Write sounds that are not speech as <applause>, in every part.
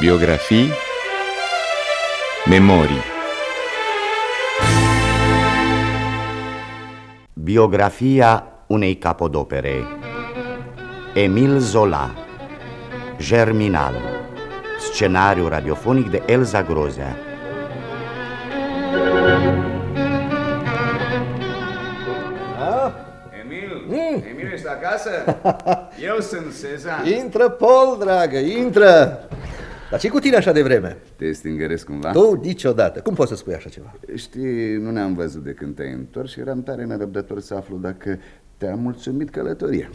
Biografii. Memorii. Biografia unei capodopere. Emil Zola. Germinal. Scenariu radiofonic de Elza Grozea. Emil, Emil ești acasă? <laughs> Eu sunt Sezan. Intră, Paul, dragă, intră! Dar ce cu tine așa de vreme? Te stingăresc cumva? Tu niciodată. Cum poți să spui așa ceva? Știi, nu ne-am văzut de când te-ai întors și eram tare nerăbdător să aflu dacă te-a mulțumit călătoria.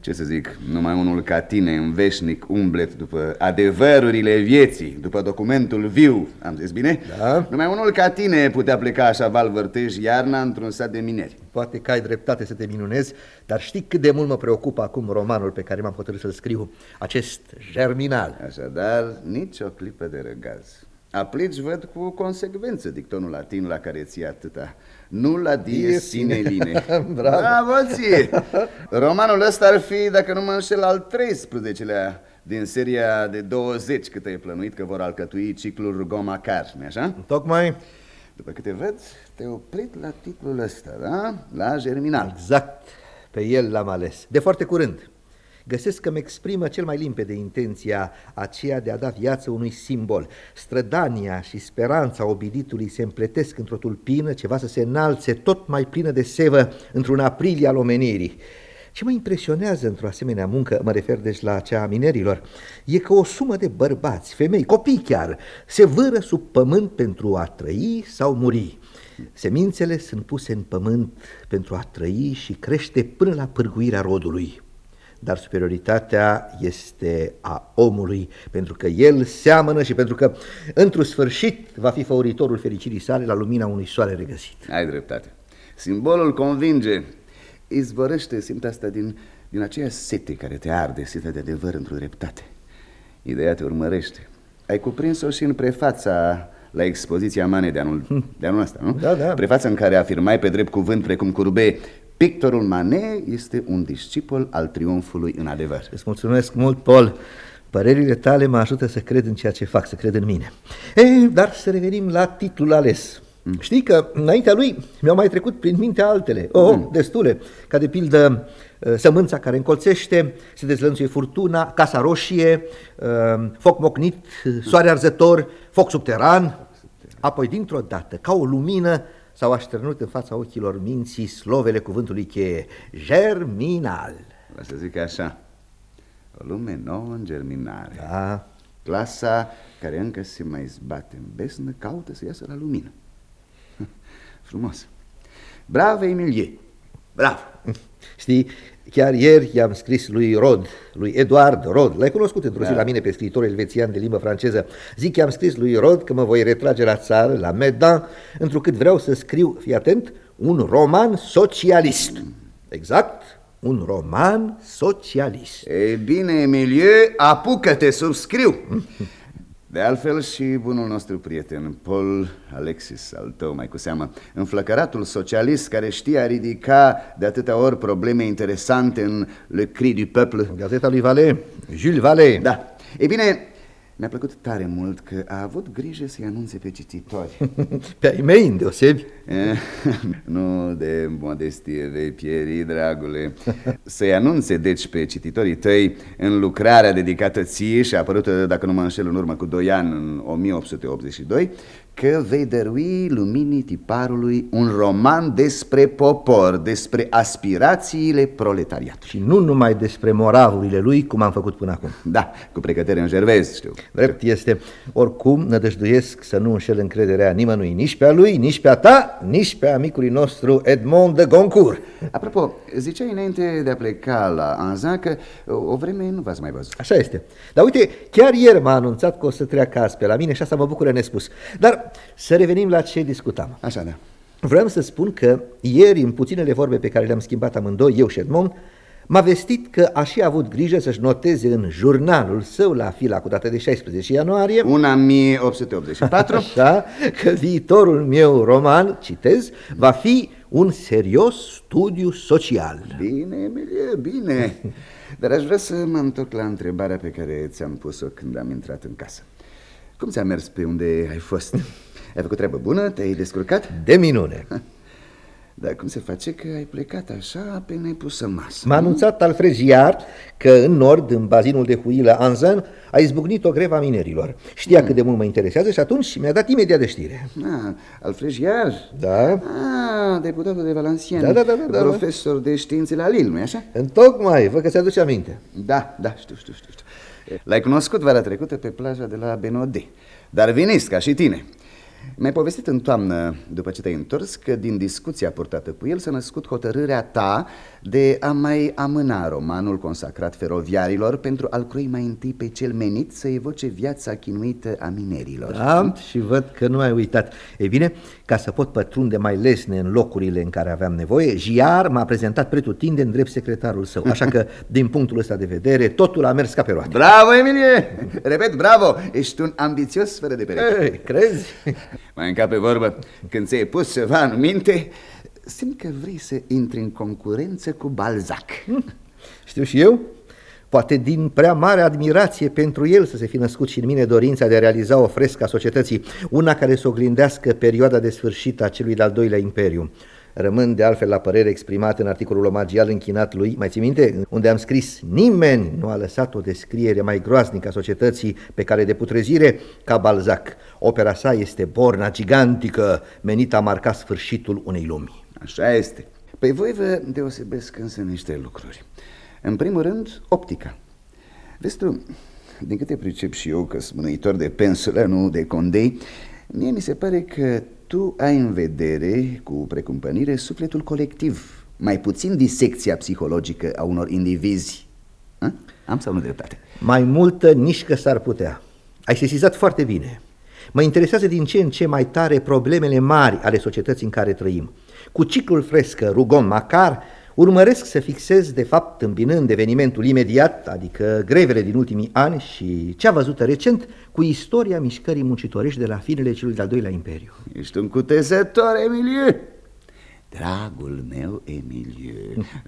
Ce să zic, numai unul ca tine în veșnic umblet după adevărurile vieții, după documentul viu, am zis bine? Da. Numai unul ca tine putea pleca așa val vârtej iarna într-un sat de mineri. Poate că ai dreptate să te minunezi, dar știi cât de mult mă preocupă acum romanul pe care m-am hotărât să-l scriu, acest germinal. Așadar, nici o clipă de răgaz. Aplici, văd, cu consecvență dictonul latin la care ții atâta. Nu la die Die sine sine. line. <laughs> Bravo. Bravo ție! Romanul ăsta ar fi, dacă nu mă înșel, al 13-lea din seria de 20 cât ai plănuit că vor alcătui ciclul Rugomacar, nu așa? Tocmai După câte văd, te-ai oprit la titlul ăsta, da? La Germinal. exact pe el l-am ales. De foarte curând. Găsesc că mi exprimă cel mai limpede intenția aceea de a da viață unui simbol. Strădania și speranța obiditului se împletesc într-o tulpină, ceva să se înalțe tot mai plină de sevă într-un aprilie al omenirii. Ce mă impresionează într-o asemenea muncă, mă refer deci la cea a minerilor, e că o sumă de bărbați, femei, copii chiar, se vâră sub pământ pentru a trăi sau muri. Semințele sunt puse în pământ pentru a trăi și crește până la pârguirea rodului. Dar superioritatea este a omului, pentru că el seamănă și pentru că, într-un sfârșit, va fi făuritorul fericirii sale la lumina unui soare regăsit. Ai dreptate. Simbolul convinge. Izvorăște, simt asta, din, din aceea sete care te arde, sete de adevăr într-o dreptate. Ideea te urmărește. Ai cuprins-o și în prefața la expoziția Mane de anul, de anul ăsta, nu? Da, da. Prefața în care afirmai pe drept cuvânt, precum curbe, pictorul Manet este un discipol al triumfului în adevăr. Îți mulțumesc mult, Paul. Părerile tale mă ajută să cred în ceea ce fac, să cred în mine. E, dar să revenim la titlul ales. Știi că înaintea lui mi-au mai trecut prin minte altele, oh, destule, ca de pildă uh, sămânța care încolțește, se dezlănțuie furtuna, casa roșie, uh, foc mocnit, uh, soare arzător, foc subteran, apoi dintr-o dată, ca o lumină, s-au așternut în fața ochilor minții slovele cuvântului cheie, germinal. Va să zic așa, o lume nouă în germinare. Da, Clasa care încă se mai zbate în besnă caută să iasă la lumină. <laughs> Frumos. Bravo, Emilie. Bravo. Știi, chiar ieri i-am scris lui Rod, lui Eduard Rod, l-ai cunoscut într-o zi Da. la mine pe scriitor elvețian de limbă franceză. Zic, i-am scris lui Rod că mă voi retrage la țară, la Medan, întrucât vreau să scriu, fii atent, un roman socialist. Exact, un roman socialist. E bine, Emilie, apucă-te, subscriu. <laughs> De altfel și bunul nostru prieten, Paul Alexis, al tău mai cu seamă, înflăcăratul socialist care știa ridica de atâtea ori probleme interesante în Le Cri du Peuple. Gazeta lui Vale, Jules Vale. Da. E bine, mi-a plăcut tare mult că a avut grijă să-i anunțe pe cititori. <laughs> Pe ai mei, îndeosebi. Eh, <laughs> nu de modestie vei pieri, dragule. Să-i anunțe, deci, pe cititorii tăi în lucrarea dedicată ție și apărută, dacă nu mă înșel, în urmă cu 2 ani, în 1882, că vei dărui luminii tiparului un roman despre popor, despre aspirațiile proletariatului. Și nu numai despre moravurile lui, cum am făcut până acum. Da, cu precădere în gervez, știu. Drept este, oricum nădăjduiesc să nu înșel încrederea nimănui, nici pe a lui, nici pe a ta, nici pe amicului nostru Edmond de Goncourt. Apropo, ziceai înainte de a pleca la Anzan că o vreme nu v-ați mai văzut. Așa este. Dar uite, chiar ieri m-a anunțat că o să treacă azi pe la mine și asta mă bucură nespus. Dar să revenim la ce discutam. Așa, da. Vreau să spun că ieri, în puținele vorbe pe care le-am schimbat amândoi, eu și Edmond, m-a vestit că a și avut grijă să-și noteze în jurnalul său la fila cu data de 16 ianuarie Una 1884 Așa, că viitorul meu roman, citez, va fi un serios studiu social. Bine, Emilie, bine Dar aș vrea să mă întorc la întrebarea pe care ți-am pus-o când am intrat în casă Cum ți-a mers pe unde ai fost? <laughs> Ai făcut treabă bună? Te-ai descurcat? De minune. <laughs> Dar cum se face că ai plecat așa pe nepusă masă? M-a anunțat Alfred Giard că în nord, în bazinul de huilă Anzan, a izbucnit o greva minerilor. Știa mm. cât de mult mă interesează și atunci mi-a dat imediat de știre. Ah, Alfred Giard? Da. Ah, deputatul de Valenciennes. Da, da, da, da, da. Profesor de științe la Lille, nu-i așa? Întocmai, văd că ți-aduce aminte. Da, da, știu, știu, știu. știu. L-ai cunoscut vara trecută pe plaja de la Benode. Dar vinist, ca și tine. Mi-ai povestit în toamnă, după ce te-ai întors, că din discuția purtată cu el s-a născut hotărârea ta de a mai amâna romanul consacrat feroviarilor pentru a-l croi mai întâi pe cel menit să evoce viața chinuită a minerilor. Da, și văd că nu ai uitat. Ei bine, ca să pot pătrunde mai lesne în locurile în care aveam nevoie, Jiar m-a prezentat pretutinde în drept secretarul său, așa că, <laughs> din punctul ăsta de vedere, totul a mers ca pe roate. Bravo, Emilie! Repet, bravo! Ești un ambițios fără de pereche. Ei, crezi? <laughs> Mai încape vorbă, când ți-ai pus ceva în minte, simt că vrei să intri în concurență cu Balzac. Știu și eu? Poate din prea mare admirație pentru el să se fi născut și în mine dorința de a realiza o frescă a societății, una care să oglindească perioada de sfârșit a celui de-al doilea imperiu. Rămân de altfel la părere exprimat în articolul omagial închinat lui, mai ții minte, unde am scris Nimeni nu a lăsat o descriere mai groaznică a societății pe care de putrezire ca Balzac. Opera sa este borna gigantică menită a marca sfârșitul unei lumi. Așa este. Pe voi vă deosebesc însă niște lucruri. În primul rând, optica. Vezi tu, din câte pricep și eu că sunt mânuitor de pensulă, nu de condei, mie mi se pare că tu ai în vedere, cu precumpănire, sufletul colectiv, mai puțin disecția psihologică a unor indivizi. Ha? Am sau nu dreptate? Mai multă nici că s-ar putea. Ai sesizat foarte bine. Mă interesează din ce în ce mai tare problemele mari ale societății în care trăim. Cu ciclul frescă, Rugon Macar, urmăresc să fixez, de fapt, îmbinând evenimentul imediat, adică grevele din ultimii ani și cea văzută recent, cu istoria mișcării muncitorești de la finele celui de-al doilea imperiu. Ești un cutezător, Emilie! Dragul meu, Emilie,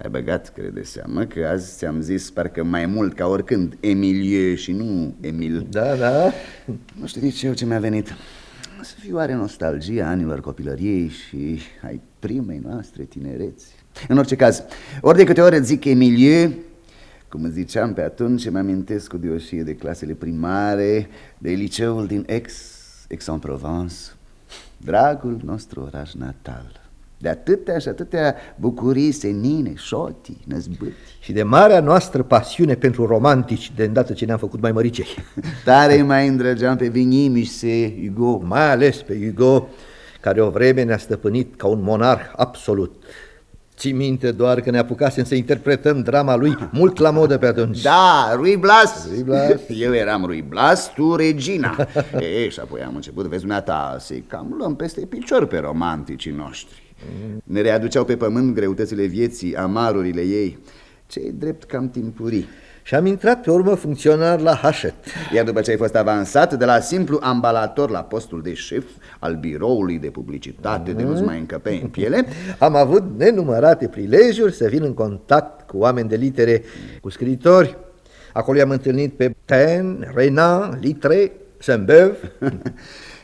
ai băgat, crede seamă, că azi ți-am zis parcă mai mult ca oricând Emilie și nu Emil. Da, da. Nu știu nici eu ce mi-a venit. Să fiu oare nostalgia anilor copilăriei și ai primei noastre tinereți. În orice caz, ori de câte ori îți zic Emilie, cum îți ziceam pe atunci, îmi amintesc cu dioșie de clasele primare, de liceul din Aix, Aix-en-Provence, dragul nostru oraș natal. De atâtea și atâtea bucurii senine, șoti, năzbâti. Și de marea noastră pasiune pentru romantici, de îndată ce ne-am făcut mai măricei. <laughs> Tare mai îndrăgeam pe Vigny se Hugo. Mai ales pe Hugo, care o vreme ne-a stăpânit ca un monarh absolut. Ții minte doar că ne apucasem să interpretăm drama lui mult la modă pe atunci. Da, Rui Blas. Rui Blas. Eu eram Rui Blas, tu Regina. e, și apoi am început, vezi, dumneata, să cam luăm peste picior pe romanticii noștri. Ne readuceau pe pământ greutățile vieții, amarurile ei. Ce-i drept cam timpurii. Și am intrat pe urmă funcționar la Hachette. Iar după ce ai fost avansat de la simplu ambalator la postul de șef al biroului de publicitate de nu-ți mai încăpe în piele, <laughs> Am avut nenumărate prilejuri să vin în contact cu oameni de litere, cu scriitori. Acolo i-am întâlnit pe Taine, Renan, Litre, Saint-Beuve. <laughs>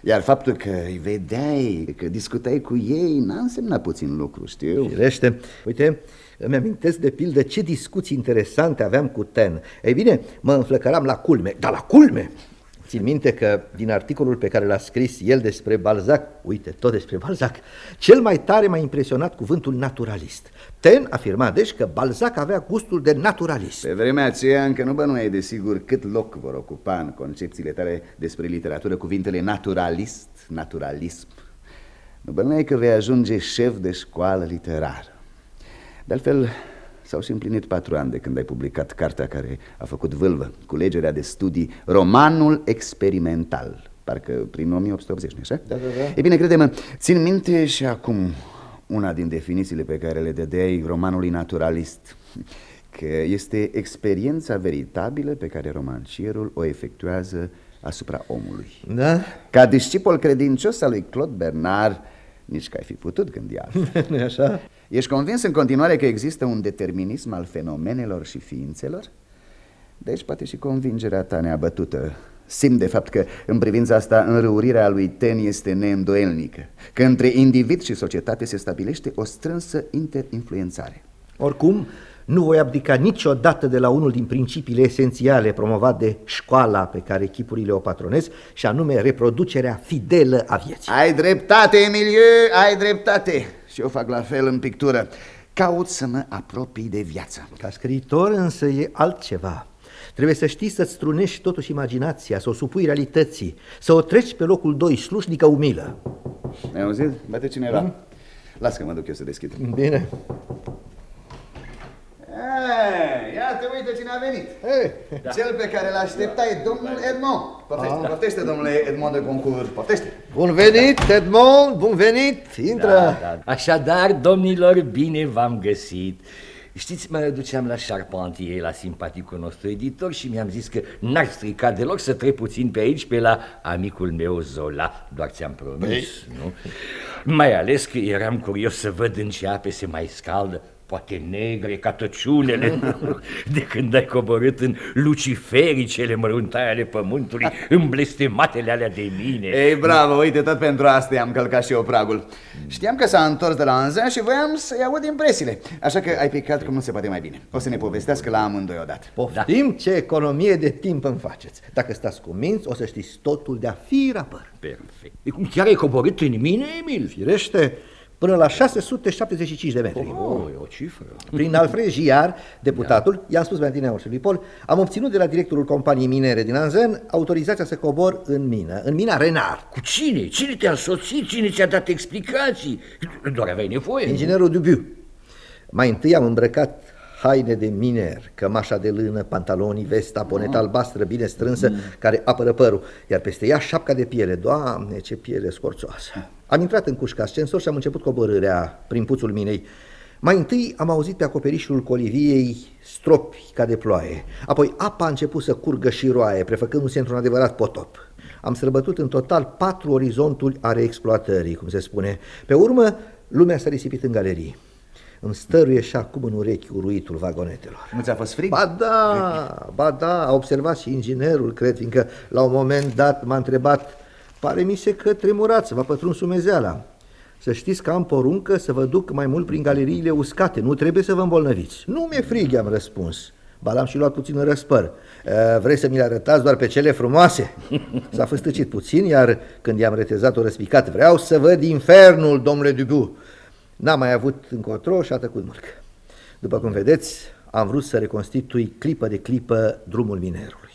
iar faptul că îi vedeai, că discutai cu ei, n-a însemnat puțin lucru, știu. Firește, uite, îmi amintesc de pildă ce discuții interesante aveam cu Ten. Ei bine, mă înflăcăram la culme, dar la culme! Țin minte că din articolul pe care l-a scris el despre Balzac, uite, tot despre Balzac, cel mai tare m-a impresionat cuvântul naturalist. Ten afirma deci că Balzac avea gustul de naturalist. Pe vremea aceea încă nu bănuiai de sigur cât loc vor ocupa în concepțiile tale despre literatură cuvintele naturalist, naturalism. Nu bănuiai că vei ajunge șef de școală literară. De altfel, s-au și împlinit patru ani de când ai publicat cartea care a făcut vâlvă, culegerea de studii, romanul experimental, parcă prin 1880, nu așa? Da, da, da. E bine, crede-mă, țin minte și acum una din definițiile pe care le dădeai romanului naturalist. că este experiența veritabilă pe care romancierul o efectuează asupra omului. Da? Ca discipol credincios al lui Claude Bernard, nici că ai fi putut gândi altfel. <laughs> nu așa? Ești convins în continuare că există un determinism al fenomenelor și ființelor? Deci poate și convingerea ta neabătută Simt de fapt că în privința asta înrăurirea lui Ten este neîndoielnică Că între individ și societate se stabilește o strânsă interinfluențare Oricum, nu voi abdica niciodată de la unul din principiile esențiale promovat de școala pe care echipurile o patronez și anume reproducerea fidelă a vieții. Ai dreptate, Emiliu, ai dreptate Și eu fac la fel în pictură Caut să mă apropii de viață Ca scriitor însă e altceva. Trebuie să știi să-ți strunești totuși imaginația, să o supui realității, să o treci pe locul 2, slușnică umilă. Ai auzit? Bate cineva. Mm? Las că mă duc eu să deschid. Bine. Ei, iată, uite cine a venit. Ei. Da. Cel pe care l-aștepta e domnul Edmond. Poftește, ah. poftește, domnule Edmond de concurs, poftește. Bun venit, Edmond, bun venit, intră. Da, da. Așadar, domnilor, bine v-am găsit. Știți, mă duceam la Charpentier, la simpaticul nostru editor și mi-am zis că n-ar strica deloc să trec puțin pe aici, pe la amicul meu Zola, doar ți-am promis, Ei. nu? Mai ales că eram curios să văd în ce ape se mai scaldă poate negre ca tăciunele, <laughs> de când ai coborât în lucifericele măruntaie ale pământului, <laughs> în blestematele alea de mine. Ei, bravo, uite, tot pentru asta i-am călcat și eu pragul. Știam că s-a întors de la Anzea și voiam să-i aud impresiile, așa că ai picat cum nu se poate mai bine. O să ne povestească la amândoi odată. Poftim da. ce economie de timp îmi faceți. Dacă stați cu minți, o să știți totul de-a fi rapăr. Perfect. E cum chiar ai coborât în mine, Emil? Firește, până la 675 de metri. Oh, e o cifră. Prin Alfred Giar, deputatul, da. i-am spus mai tine lui Paul, am obținut de la directorul companiei minere din Anzen autorizația să cobor în mină, în mina Renard. Cu cine? Cine te-a însoțit? Cine ți-a dat explicații? Doar aveai nevoie. Inginerul Dubiu. Mai întâi am îmbrăcat haine de miner, cămașa de lână, pantalonii, vesta, poneta ah. albastră bine strânsă, mm. care apără părul, iar peste ea șapca de piele. Doamne, ce piele scorțoasă! Am intrat în cușca ascensor și am început coborârea prin puțul minei. Mai întâi am auzit pe acoperișul coliviei stropi ca de ploaie, apoi apa a început să curgă și roaie, prefăcându-se într-un adevărat potop. Am străbătut în total patru orizonturi ale exploatării, cum se spune. Pe urmă, lumea s-a risipit în galerii. Îmi stăruie și acum în urechi uruitul vagonetelor. Nu ți-a fost frig? Ba da, ba da, a observat și inginerul, cred, fiindcă la un moment dat m-a întrebat Pare mi se că tremurați, v-a pătruns sumezeala. Să știți că am poruncă să vă duc mai mult prin galeriile uscate, nu trebuie să vă îmbolnăviți. Nu mi-e frig, am răspuns. Ba l-am și luat puțin în răspăr. Vreți să mi le arătați doar pe cele frumoase? S-a făstăcit puțin, iar când i-am retezat-o răspicat, vreau să văd infernul, domnule Dubu. N-am mai avut încotro și a tăcut mârc. După cum vedeți, am vrut să reconstitui clipă de clipă drumul minerului.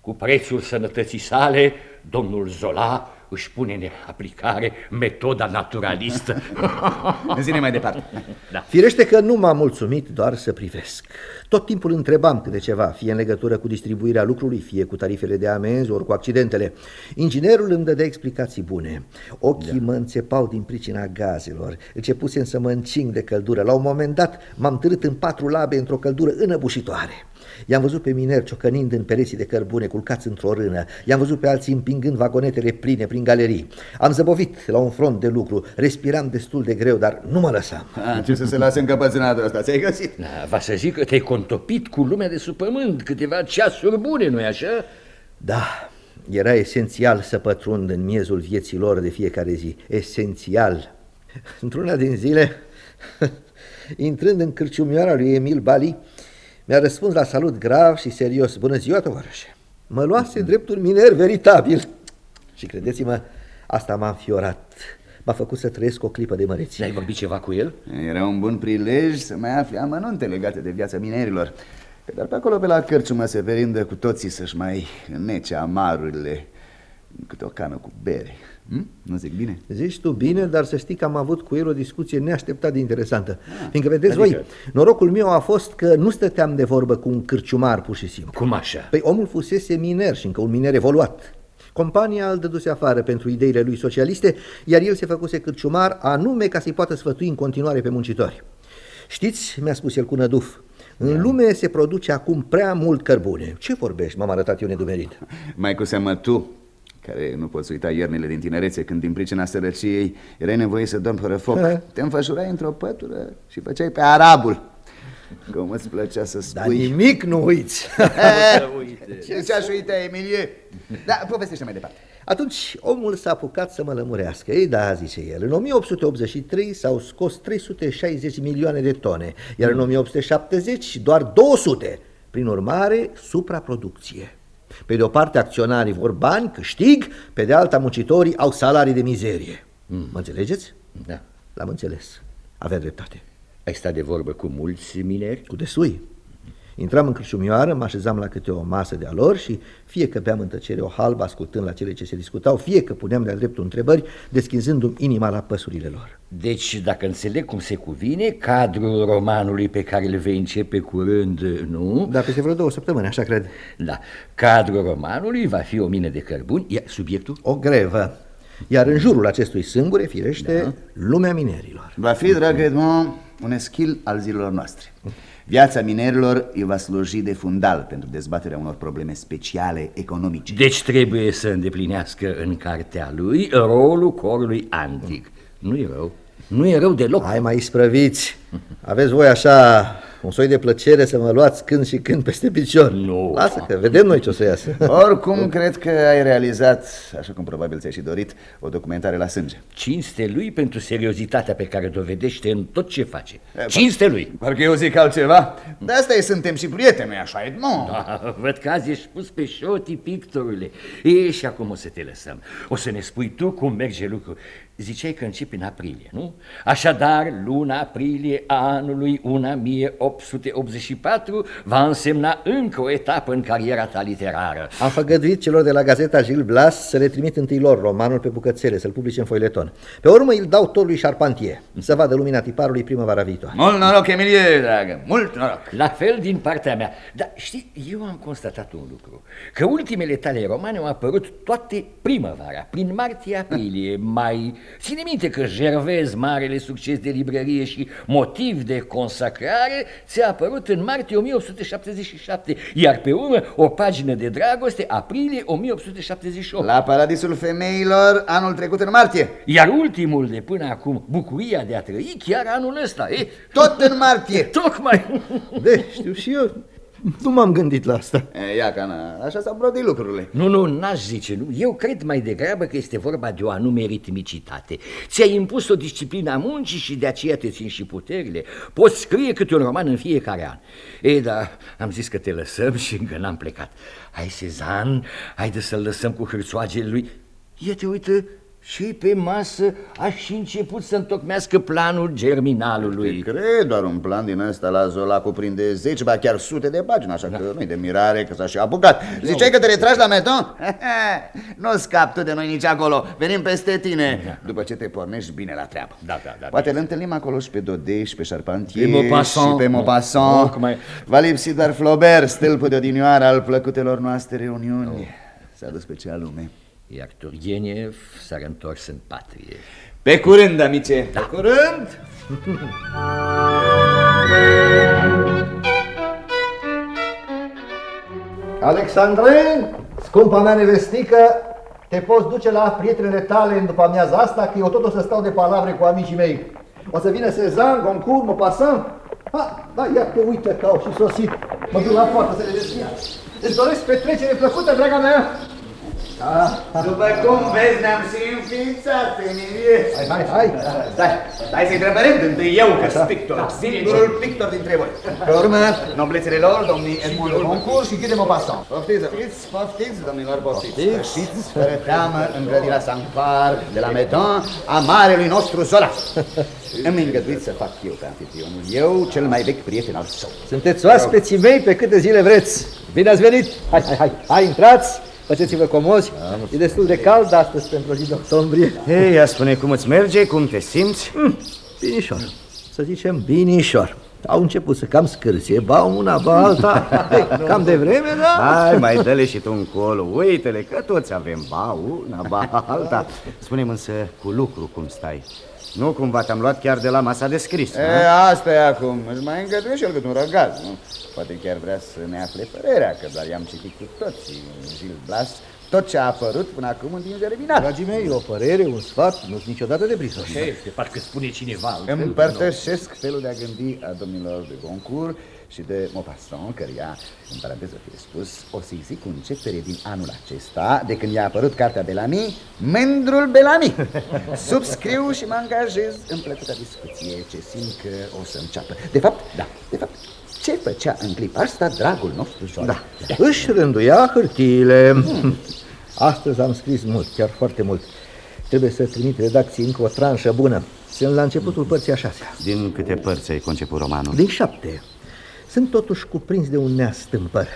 Cu prețul sănătății sale, domnul Zola își pune în aplicare metoda naturalistă. <laughs> Zine mai departe. Da. Firește că nu m-am mulțumit doar să privesc. Tot timpul întrebam câte ceva, fie în legătură cu distribuirea lucrului, fie cu tarifele de amenzi, ori cu accidentele. Inginerul îmi dădea explicații bune. Ochii da. mă înțepau din pricina gazelor. Începusem să mă încing de căldură. La un moment dat m-am târât în patru labe într-o căldură înăbușitoare. I-am văzut pe mineri ciocănind în pereții de cărbune culcați într-o rână. I-am văzut pe alții împingând vagonetele pline prin galerii. Am zăbovit la un front de lucru. Respiram destul de greu, dar nu mă lăsam. A, ce să se lase încăpățânatul ăsta? Ți-ai găsit? Da, va să zic că te-ai contopit cu lumea de sub pământ câteva ceasuri bune, nu-i așa? Da, era esențial să pătrund în miezul vieții lor de fiecare zi. Esențial. Într-una din zile, <laughs> intrând în cârciumioara lui Emil Bali, mi-a răspuns la salut grav și serios. Bună ziua, tovarășe! Mă luase mm -hmm. dreptul miner veritabil. Și credeți-mă, asta m-a înfiorat. M-a făcut să trăiesc o clipă de măreție. Ai vorbit ceva cu el? Era un bun prilej să mai afli amănunte legate de viața minerilor. Dar pe acolo, pe la cărciumă, se perindă cu toții să-și mai nece amarurile câte o cană cu bere. Hm? Nu zic bine? Zici tu bine, dar să știi că am avut cu el o discuție neașteptat de interesantă. Ah, Fiindcă, vedeți adică... voi, norocul meu a fost că nu stăteam de vorbă cu un cârciumar pur și simplu. Cum așa? Păi omul fusese miner și încă un miner evoluat. Compania îl dăduse afară pentru ideile lui socialiste, iar el se făcuse cârciumar anume ca să-i poată sfătui în continuare pe muncitori. Știți, mi-a spus el cu năduf, În lume se produce acum prea mult cărbune. Ce vorbești? M-am arătat eu nedumerit. Mai cu seamă tu, care nu poți uita iernile din tinerețe când din pricina sărăciei erai nevoie să dormi fără foc. Ha. Te înfășurai într-o pătură și făceai pe arabul. Cum îți plăcea să Dar spui... nimic nu uiți. <laughs> Ce ți-aș uita, Emilie? Da, povestește mai departe. Atunci omul s-a apucat să mă lămurească. Ei, da, zice el, în 1883 s-au scos 360 milioane de tone, iar în 1870 doar 200. Prin urmare, supraproducție. Pe de o parte, acționarii vor bani, câștig, pe de alta, muncitorii au salarii de mizerie. Mă înțelegeți? Da. L-am înțeles. Avea dreptate. Ai stat de vorbă cu mulți mineri? Cu desui. Intram în cârciumioară, mă așezam la câte o masă de-a lor și fie că beam în tăcere o halbă ascultând la cele ce se discutau, fie că puneam de-a dreptul întrebări, deschizându-mi inima la păsurile lor. Deci, dacă înțeleg cum se cuvine, cadrul romanului pe care îl vei începe curând, nu? Dar peste vreo două săptămâni, așa cred. Da. Cadrul romanului va fi o mină de cărbuni, iar subiectul? O grevă. Iar în jurul acestui sângure, firește, da. lumea minerilor. Va fi, dragă Edmond, un skill al zilelor noastre. Viața minerilor îi va sluji de fundal pentru dezbaterea unor probleme speciale economice. Deci trebuie să îndeplinească în cartea lui rolul corului antic. Nu e rău. Nu e rău deloc. Hai mai isprăviți. Aveți voi așa un soi de plăcere să mă luați când și când peste picior. Nu. Lasă că vedem noi ce o să iasă. <laughs> Oricum, cred că ai realizat, așa cum probabil ți-ai și dorit, o documentare la sânge. Cinste lui pentru seriozitatea pe care o dovedește în tot ce face. Cinste lui. Parcă eu zic altceva. De asta e suntem și prieteni, nu așa, Edmond? Ah, Văd că azi ești pus pe șotii pictorule. E, și acum o să te lăsăm. O să ne spui tu cum merge lucrul. Ziceai că începi în aprilie, nu? Așadar, luna aprilie a anului 1884 va însemna încă o etapă în cariera ta literară. Am făgăduit celor de la gazeta Gil Blas să le trimit întâi lor romanul pe bucățele, să-l publice în foileton. Pe urmă îl dau tot lui Charpentier, să vadă lumina tiparului primăvara viitoare. Mult noroc, Emilie, dragă, mult noroc. La fel din partea mea. Dar știi, eu am constatat un lucru. Că ultimele tale romane au apărut toate primăvara, prin martie-aprilie, mai... Ține minte că Gervez, marele succes de librărie și motiv de consacrare, ți-a apărut în martie 1877, iar pe urmă o pagină de dragoste, aprilie 1878. La Paradisul Femeilor, anul trecut în martie. Iar ultimul de până acum, bucuria de a trăi, chiar anul ăsta, e? Tot în martie. <laughs> Tocmai! De, știu și eu, nu m-am gândit la asta. E, ia ca na, așa s-au brodit lucrurile. Nu, nu, n-aș zice, nu. Eu cred mai degrabă că este vorba de o anume ritmicitate. Ți-ai impus o disciplină a muncii și de aceea te țin și puterile. Poți scrie câte un roman în fiecare an. Ei, da, am zis că te lăsăm și încă n-am plecat. Hai, Sezan, haide să-l lăsăm cu hârțoagele lui. Ia te uită, și pe masă aș și început să întocmească planul germinalului. Cred, doar un plan din ăsta la Zola cuprinde 10, ba chiar sute de pagini, așa că nu-i de mirare că s-a și apucat. Ziceai că te retragi la meton? <laughs> nu scapi tu de noi nici acolo, venim peste tine, după ce te pornești bine la treabă. Da, da, da, Poate îl întâlnim acolo și pe Dodei și pe Charpentier Pe Maupassant. și pe Maupassant. Tocmai. Va lipsi doar Flaubert, stâlpul de odinioară al plăcutelor noastre reuniuni. S-a dus pe cea lume. Iar Turgeniev s-a întors în patrie. Pe curând, amice! Pe curând! <laughs> Alexandre, scumpa mea nevestică, te poți duce la prietenele tale în după amiaza asta, că eu tot o să stau de palavre cu amicii mei. O să vină Sezan, Goncourt, mă pasăm. Ha, da, ia te uită că au și sosit. Mă duc la poartă să le deschid. Îți doresc petrecere plăcută, draga mea. După cum vezi, ne-am și înființat, Emilie. Hai, hai, hai. Stai, stai să-i întrebărăm întâi eu, că sunt pictor, singurul pictor dintre voi. Pe urmă, noblețele lor, domnii Edmond Concurs și ghide mă pasăm. Poftiți, poftiți, poftiți, domnilor, poftiți. Sfârșiți, fără teamă, în grădina Sancfar de la Meton, a marelui nostru Zola. <laughs> Îmi îngăduiți să fac eu pe anfitrionul, eu, cel mai vechi prieten al său. Sunteți oaspeții mei pe câte zile vreți. Bine ați venit. Hai, hai, hai, hai, intrați. Faceți-vă comozi. E destul de cald astăzi pentru o zi de octombrie. Hei, ia spune cum îți merge, cum te simți? Binișor. Să zicem binișor. Au început să cam scârție, ba una, ba alta, <laughs> cam de vreme, da? Hai, mai dă-le și tu încolo, uite-le că toți avem ba una, ba alta. Spune-mi însă cu lucru cum stai. Nu cumva te-am luat chiar de la masa de scris, e, Asta e acum, își mai îngăduie și el cât un răgaz, nu? Poate chiar vrea să ne afle părerea, că doar i-am citit cu toții Gil Blas tot ce a apărut până acum din Germinat. Dragii mei, o părere, un sfat, nu-s niciodată de prisos. Ce este? Parcă spune cineva Împărtășesc felul de a gândi a domnilor de Goncourt și de Maupassant, căruia, în paranteză fie spus, o să-i zic cu începere din anul acesta, de când i-a apărut cartea Bellamy, Mândrul Bellamy. <laughs> Subscriu și mă angajez în plăcuta discuție, ce simt că o să înceapă. De fapt, da, de fapt, ce făcea în clipa asta dragul nostru John? Da, își rânduia hârtiile. Hmm. <laughs> Astăzi am scris mult, chiar foarte mult. Trebuie să trimit redacții încă o tranșă bună. Sunt la începutul părții a șasea. Din câte părți ai conceput romanul? Din șapte. Sunt totuși cuprins de un neastâmpăr.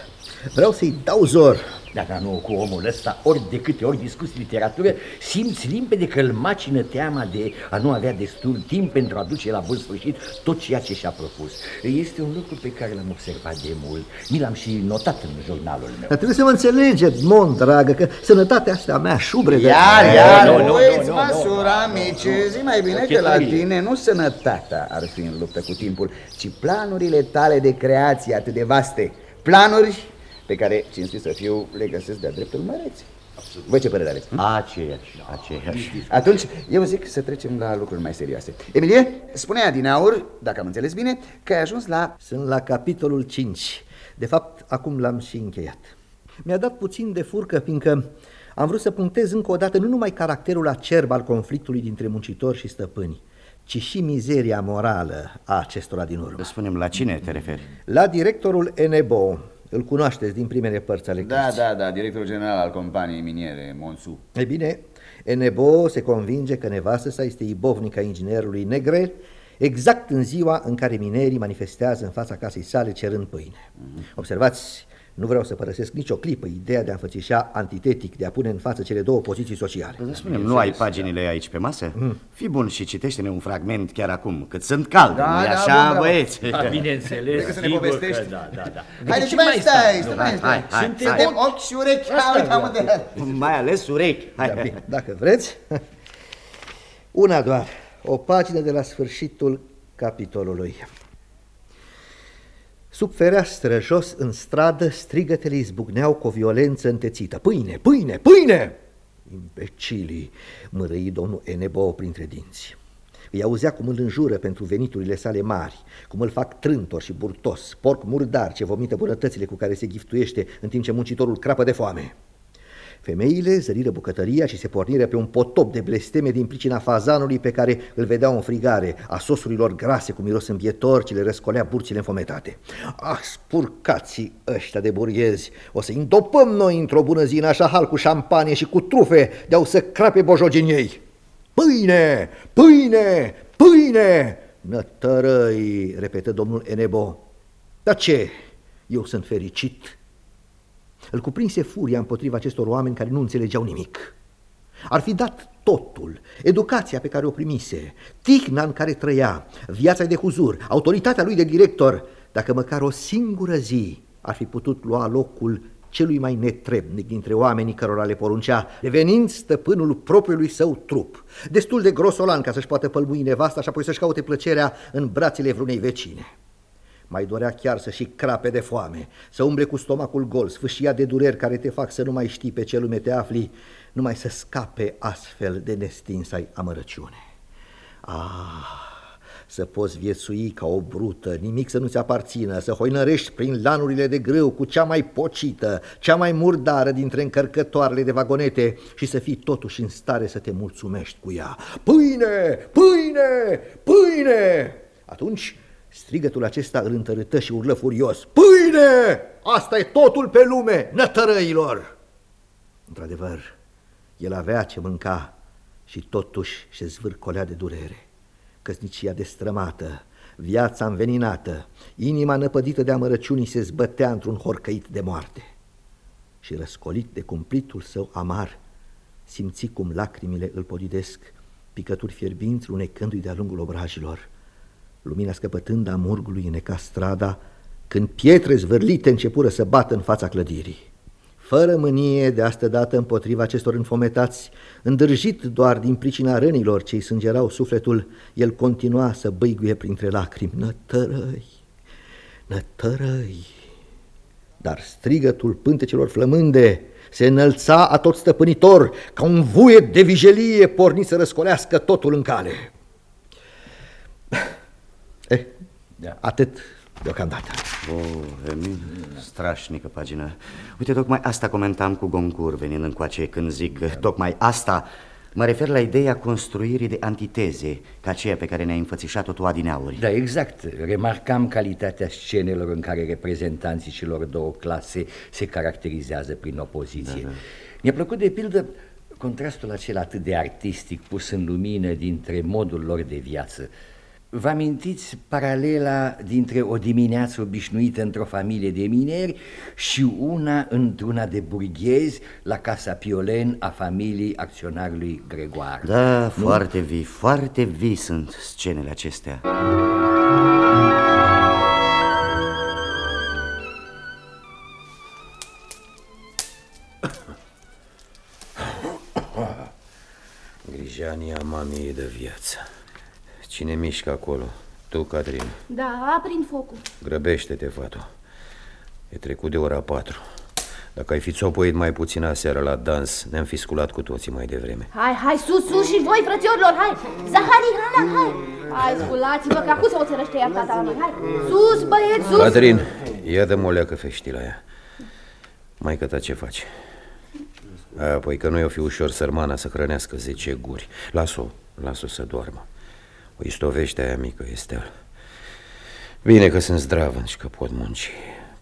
Vreau să-i dau zor. Dacă nu cu omul ăsta, ori de câte ori discuți literatură, simți limpede că îl macină teama de a nu avea destul timp pentru a duce la bun sfârșit tot ceea ce și-a propus. Este un lucru pe care l-am observat de mult. Mi l-am și notat în jurnalul meu. Dar trebuie să mă înțelegeți, mon, dragă, că sănătatea asta mea șubre de... Iar, iar, nu, nu, uiți măsura, mici, zi mai bine că la tine nu sănătatea ar fi în luptă cu timpul, ci planurile tale de creație atât de vaste. Planuri pe care, cinstit să fiu, le găsesc de-a dreptul măreți. Voi ce părere aveți? Aceeași, aceeași. Atunci, eu zic să trecem la lucruri mai serioase. Emilie, spunea din aur, dacă am înțeles bine, că ai ajuns la... Sunt la capitolul 5. De fapt, acum l-am și încheiat. Mi-a dat puțin de furcă, fiindcă am vrut să punctez încă o dată nu numai caracterul acerb al conflictului dintre muncitori și stăpâni, ci și mizeria morală a acestora din urmă. Spunem, la cine te referi? La directorul Enebo, îl cunoașteți din primele părți ale Da, cărții. da, da, directorul general al companiei miniere, Monsu. E bine, Enebo se convinge că nevastă sa este ibovnica inginerului Negre, exact în ziua în care minerii manifestează în fața casei sale cerând pâine. Mm -hmm. Observați nu vreau să părăsesc nicio clipă ideea de a înfățișa antitetic, de a pune în față cele două poziții sociale. Spune nu ai paginile aici pe masă? Mm. Fii bun și citește-ne un fragment chiar acum, cât sunt calde, da, nu da, așa, bun, băieți? Da, bineînțeles, să ne povestești. Că, da, da, da. Haide, ce mai stai, stai, mai stai. Suntem ochi și urechi, Mai ales urechi. Hai. Da, bine, dacă vreți. <laughs> Una doar, o pagină de la sfârșitul capitolului. Sub fereastră, jos în stradă, strigătele izbucneau cu o violență întețită. Pâine, pâine, pâine! Imbecilii, mărăi domnul Enebo printre dinți. Îi auzea cum îl înjură pentru veniturile sale mari, cum îl fac trântor și burtos, porc murdar ce vomită bunătățile cu care se giftuiește în timp ce muncitorul crapă de foame. Femeile zăriră bucătăria și se porniră pe un potop de blesteme din pricina fazanului pe care îl vedeau în frigare, a sosurilor grase cu miros îmbietor ce le răscolea burțile înfometate. Ah, spurcații ăștia de burghezi, o să îndopăm noi într-o bună zi în așa hal cu șampanie și cu trufe de-au să crape bojogii ei. Pâine! Pâine! Pâine! Nătărăi, repetă domnul Enebo. Dar ce? Eu sunt fericit îl cuprinse furia împotriva acestor oameni care nu înțelegeau nimic. Ar fi dat totul, educația pe care o primise, ticna în care trăia, viața de huzur, autoritatea lui de director, dacă măcar o singură zi ar fi putut lua locul celui mai netrebnic dintre oamenii cărora le poruncea, devenind stăpânul propriului său trup, destul de grosolan ca să-și poată pălmui nevasta și apoi să-și caute plăcerea în brațele vreunei vecine. Mai dorea chiar să și crape de foame, să umble cu stomacul gol, sfâșia de dureri care te fac să nu mai știi pe ce lume te afli, numai să scape astfel de nestinsai amărăciune. Ah, să poți viețui ca o brută, nimic să nu-ți aparțină, să hoinărești prin lanurile de grâu cu cea mai pocită, cea mai murdară dintre încărcătoarele de vagonete și să fii totuși în stare să te mulțumești cu ea. Pâine! Pâine! Pâine! Atunci Strigătul acesta îl întărâtă și urlă furios. Pâine! Asta e totul pe lume, nătărăilor! Într-adevăr, el avea ce mânca și totuși se zvârcolea de durere. Căsnicia destrămată, viața înveninată, inima năpădită de amărăciunii se zbătea într-un horcăit de moarte. Și răscolit de cumplitul său amar, simți cum lacrimile îl podidesc, picături fierbinți lunecându-i de-a lungul obrajilor Lumina scăpătând a murgului îneca strada, când pietre zvârlite începură să bată în fața clădirii. Fără mânie de astă dată împotriva acestor înfometați, îndrăjit doar din pricina rănilor ce-i sângerau sufletul, el continua să băiguie printre lacrimi, nătărăi, nătărăi. Dar strigătul pântecelor flămânde se înălța a tot stăpânitor, ca un vuiet de vijelie pornit să răscolească totul în cale. Eh, da. atât deocamdată. Oh, Emil, strașnică pagină. Uite, tocmai asta comentam cu Goncourt venind încoace când zic da. tocmai asta. Mă refer la ideea construirii de antiteze, ca aceea pe care ne-ai înfățișat-o tu adineauri. Da, exact. Remarcam calitatea scenelor în care reprezentanții celor două clase se caracterizează prin opoziție. Da, da. Mi-a plăcut de pildă contrastul acela atât de artistic pus în lumină dintre modul lor de viață. Vă amintiți paralela dintre o dimineață obișnuită într-o familie de mineri și una într-una de burghezi la Casa Piolen a familiei acționarului Gregoar? Da, nu? foarte vii, foarte vii sunt scenele acestea. Grijania mamiei de viață. Cine mișcă acolo? Tu, Catrin? Da, aprind focul. Grăbește-te, fatu. E trecut de ora patru. Dacă ai fi țopoit mai puțin aseară la dans, ne-am fi sculat cu toții mai devreme. Hai, hai, sus, sus și voi, frățiorilor, hai! Zahari, Hana, hai! Hai, sculați-vă, că acum să o țărăște ea tata la noi, hai! Sus, băieți, sus! Catrin, ia dă o leacă feștila aia. Mai ta ce faci? Apoi că nu i-o fi ușor sărmana să hrănească zece guri. Las-o, las-o să doarmă. O istovește aia mică, Estel. Bine că sunt zdravă și că pot munci.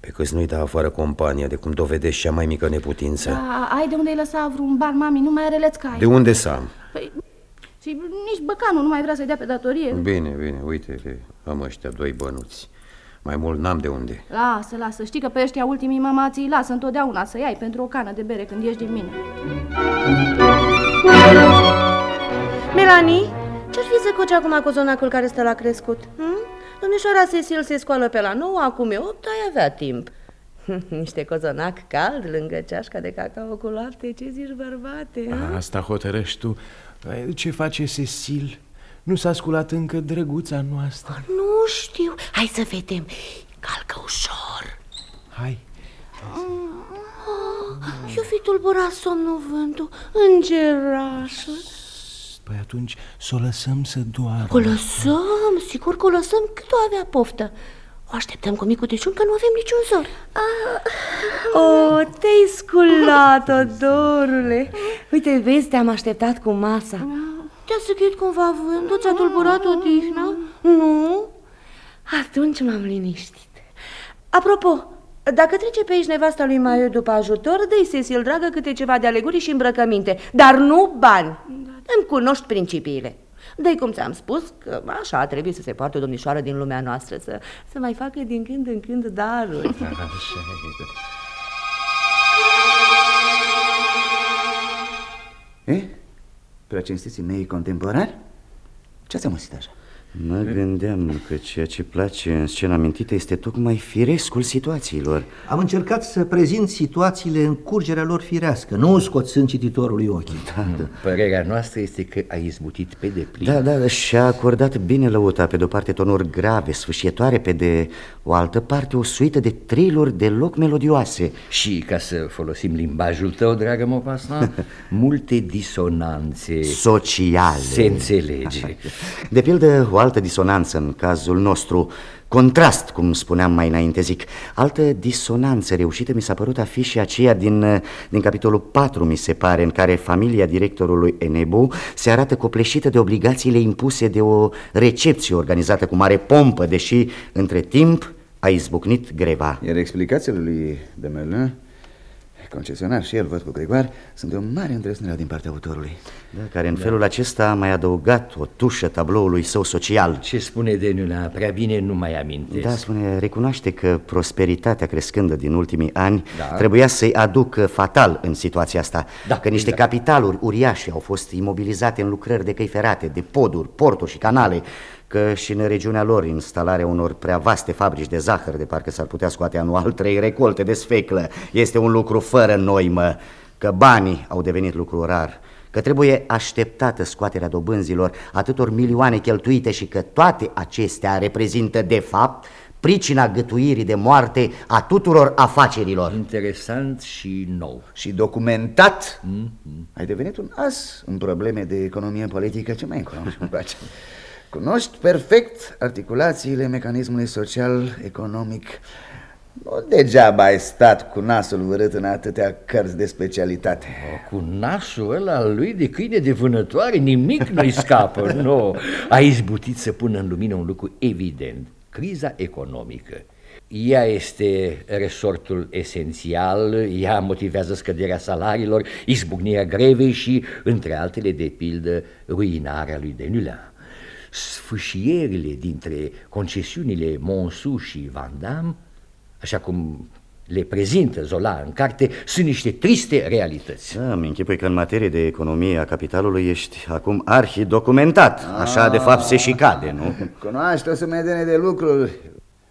Pe câți nu-i da afară compania, de cum dovedești cea mai mică neputință. Da, ai de unde-i lăsa vreun bar, mami, nu mai are leț cai. De unde să am? Păi, și nici băcanul nu mai vrea să-i dea pe datorie. Bine, bine, uite, am ăștia doi bănuți. Mai mult n-am de unde. Lasă, lasă, știi că pe ăștia ultimii mama ți lasă întotdeauna să iai pentru o cană de bere când ieși din mine. Melanie? Ce-ar fi să coci acum cu zonacul care stă la crescut? Hm? Domnișoara Cecil se scoală pe la 9, acum e 8, ai avea timp. <laughs> Niște cozonac cald lângă ceașca de cacao cu lapte, ce zici, bărbate? A, asta hotărăști tu. Ce face Cecil? Nu s-a sculat încă drăguța noastră? Nu știu. Hai să vedem. Calcă ușor. Hai. Oh, eu fi tulburat somnul vântul, îngerașă. Păi atunci să o lăsăm să doară. O lăsăm, sigur că o lăsăm cât o avea poftă. O așteptăm cu micul dejun că nu avem niciun zor. Ah. Oh, te-ai sculat, dorule. Uite, vezi, te-am așteptat cu masa. Te-a săchit cumva vântul? Ți-a tulburat odihna? Nu? Atunci m-am liniștit. Apropo, dacă trece pe aici nevasta lui Maiu după ajutor, dă-i Cecil, dragă, câte ceva de aleguri și îmbrăcăminte, dar nu bani. Da. Îmi cunoști principiile. dă cum ți-am spus, că așa trebuie să se poarte o domnișoară din lumea noastră, să, să mai facă din când în când daruri. <laughs> Așa e. Eh? Prea cinstiții mei contemporani? Ce ați amăsit așa? Mă gândeam că ceea ce place în scena amintită este tocmai firescul situațiilor. Am încercat să prezint situațiile în curgerea lor firească, nu scoțând cititorului ochii. Da, da. Părerea noastră este că a izbutit pe deplin. Da, da, și-a acordat bine lăuta pe de-o parte tonuri grave, sfâșietoare, pe de o altă parte o suită de triluri deloc melodioase. Și ca să folosim limbajul tău, dragă Mopasna, <laughs> multe disonanțe Sociale. Se înțelege. De pildă, o altă disonanță în cazul nostru. Contrast, cum spuneam mai înainte, zic. Altă disonanță reușită mi s-a părut a fi și aceea din, din capitolul 4, mi se pare În care familia directorului Enebu se arată copleșită de obligațiile impuse de o recepție organizată cu mare pompă Deși, între timp, a izbucnit greva. Iar explicațiile lui Demelin concesionar și el, văd cu Gregoar, sunt de o mare îndrăznire din partea autorului. Da, care în da. felul acesta a mai adăugat o tușă tabloului său social. Ce spune Denula? Prea bine nu mai amintesc. Da, spune, recunoaște că prosperitatea crescândă din ultimii ani da. trebuia să-i aducă fatal în situația asta. Da, că niște exact. capitaluri uriașe au fost imobilizate în lucrări de căi ferate, de poduri, porturi și canale că și în regiunea lor instalarea unor prea vaste fabrici de zahăr, de parcă s-ar putea scoate anual <laughs> trei recolte de sfeclă, este un lucru fără noimă, că banii au devenit lucru rar, că trebuie așteptată scoaterea dobânzilor atâtor milioane cheltuite și că toate acestea reprezintă, de fapt, pricina gătuirii de moarte a tuturor afacerilor. Interesant și nou. Și documentat. Mm -hmm. Ai devenit un as în probleme de economie politică. Ce mai cunoști? <laughs> Cunoști perfect articulațiile mecanismului social-economic. Nu degeaba ai stat cu nasul vărât în atâtea cărți de specialitate. O, Cu nasul ăla lui de câine de vânătoare nimic nu-i scapă <laughs> Nu, a izbutit să pună în lumină un lucru evident Criza economică. Ea este resortul esențial, ea motivează scăderea salariilor, izbucnirea grevei și, între altele, de pildă, ruinarea lui Denulin sfâșierile dintre concesiunile Monsu și Van Damme, așa cum le prezintă Zola în carte, sunt niște triste realități. Da, mi închipui că în materie de economie a capitalului ești acum arhidocumentat. Așa, de fapt, se și cade, nu? <laughs> Cunoaște o sumedenie de lucruri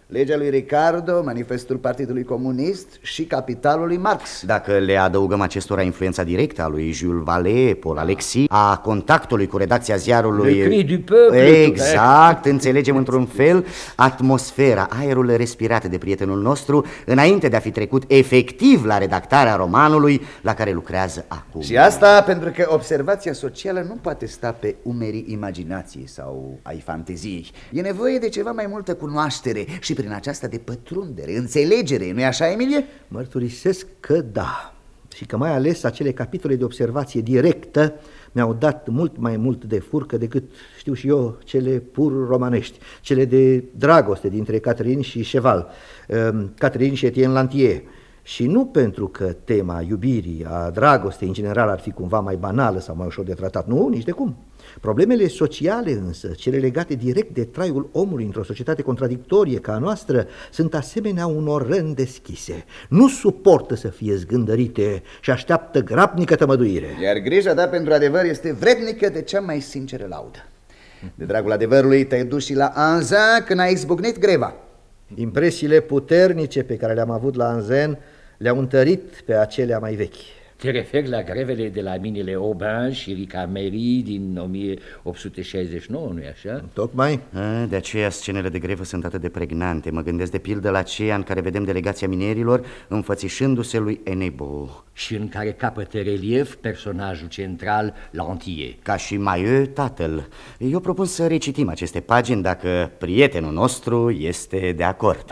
Legea lui Ricardo, manifestul Partidului Comunist și capitalul lui Marx. Dacă le adăugăm acestora influența directă a lui Jules Vallée, Paul Alexis, a contactului cu redacția ziarului... Le du peuple, exact, înțelegem într-un fel atmosfera, aerul respirat de prietenul nostru, înainte de a fi trecut efectiv la redactarea romanului la care lucrează acum. Și asta pentru că observația socială nu poate sta pe umerii imaginației sau ai fanteziei. E nevoie de ceva mai multă cunoaștere și prin aceasta de pătrundere, înțelegere, nu-i așa, Emilie? Mărturisesc că da și că mai ales acele capitole de observație directă mi-au dat mult mai mult de furcă decât, știu și eu, cele pur romanești, cele de dragoste dintre Catherine și Cheval, um, Catherine și Etienne Lantier. Și nu pentru că tema iubirii, a dragostei în general ar fi cumva mai banală sau mai ușor de tratat, nu, nici de cum. Problemele sociale însă, cele legate direct de traiul omului într-o societate contradictorie ca a noastră, sunt asemenea unor răni deschise. Nu suportă să fie zgândărite și așteaptă grabnică tămăduire. Iar grija ta pentru adevăr este vrednică de cea mai sinceră laudă. De dragul adevărului te-ai dus și la Anza când ai izbucnit greva. Impresiile puternice pe care le-am avut la Anzen le-au întărit pe acelea mai vechi. Te referi la grevele de la minele Aubin și Ricameri din 1869, nu-i așa? Tocmai. A, de aceea scenele de grevă sunt atât de pregnante. Mă gândesc de pildă la aceea în care vedem delegația minerilor înfățișându-se lui Enebo. Și în care capătă relief personajul central, Lantier. Ca și Maieu, tatăl. Eu propun să recitim aceste pagini dacă prietenul nostru este de acord.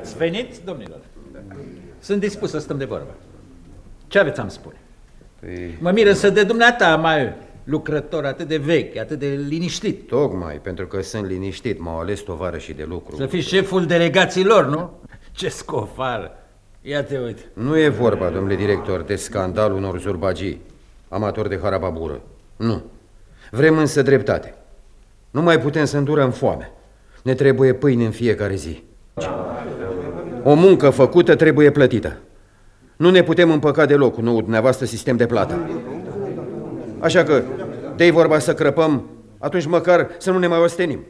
Ați venit, domnilor? Sunt dispus să stăm de vorbă. Ce aveți am spune? Păi... Mă miră să de dumneata, mai lucrător atât de vechi, atât de liniștit. Tocmai, pentru că sunt liniștit, m-au ales tovară și de lucru. Să fiți șeful delegațiilor, nu? Ce scofar! Ia te uite. Nu e vorba, domnule director, de scandalul unor zurbagii, amatori de harababură. Nu. Vrem însă dreptate. Nu mai putem să îndurăm foame. Ne trebuie pâine în fiecare zi. O muncă făcută trebuie plătită. Nu ne putem împăca deloc cu nou dumneavoastră sistem de plată. Așa că, de vorba să crăpăm, atunci măcar să nu ne mai ostenim.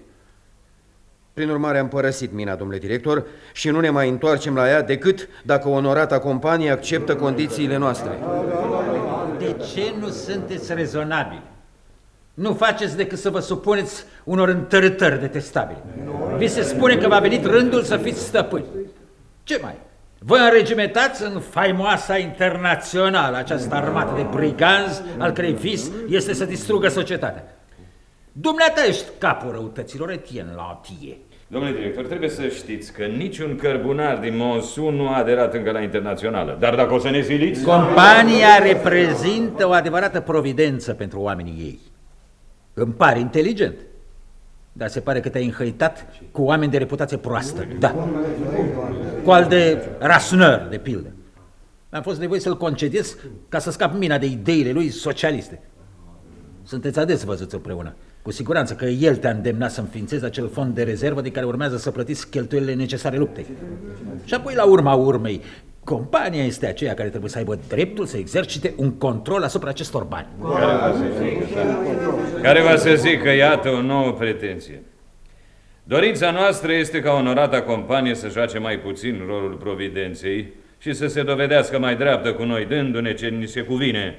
Prin urmare, am părăsit mina, domnule director, și nu ne mai întoarcem la ea decât dacă onorata companie acceptă condițiile noastre. De ce nu sunteți rezonabili? Nu faceți decât să vă supuneți unor întărâtări detestabile. Vi se spune că v-a venit rândul să fiți stăpâni. Ce mai? Vă înregimentați în faimoasa internațională, această armată de briganzi, al cărei vis este să distrugă societatea. Dumneata ești capul răutăților, Etienne Lantier. Domnule director, trebuie să știți că niciun cărbunar din Monsun nu a aderat încă la internațională. Dar dacă o să ne siliți... Compania reprezintă o adevărată providență pentru oamenii ei. Îmi pare inteligent. Dar se pare că te-ai înhăitat cu oameni de reputație proastă. Da. Cu al de Rasnăr, de pildă. Am fost nevoie să-l concediez ca să scap mina de ideile lui socialiste. Sunteți ades văzuți împreună. Cu siguranță că el te-a îndemnat să înființezi acel fond de rezervă de care urmează să plătiți cheltuielile necesare luptei. Și apoi, la urma urmei, Compania este aceea care trebuie să aibă dreptul să exercite un control asupra acestor bani. Care va să zică, da. Care va să zică, iată, o nouă pretenție. Dorința noastră este ca onorata companie să joace mai puțin rolul providenței și să se dovedească mai dreaptă cu noi, dându-ne ce ni se cuvine.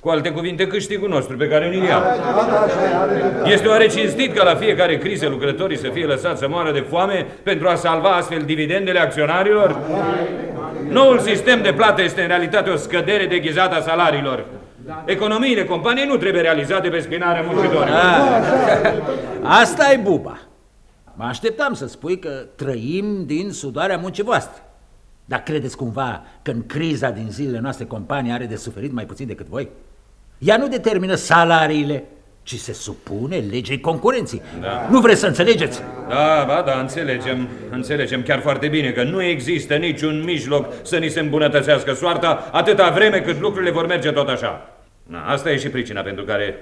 Cu alte cuvinte, câștigul nostru pe care nu-l ia. Este oare cinstit ca la fiecare criză lucrătorii să fie lăsați să moară de foame pentru a salva astfel dividendele acționarilor? Noul sistem de plată este în realitate o scădere deghizată a salariilor. Economiile companiei nu trebuie realizate pe spinarea muncitorilor. <laughs> Asta e buba. Mă așteptam să spui că trăim din sudoarea muncii voastre. Dar credeți cumva că în criza din zilele noastre compania are de suferit mai puțin decât voi? Ea nu determină salariile, ci se supune legei concurenții. Da. Nu vreți să înțelegeți? Da, ba, da, înțelegem, înțelegem chiar foarte bine că nu există niciun mijloc să ni se îmbunătățească soarta atâta vreme cât lucrurile vor merge tot așa. Na, asta e și pricina pentru care,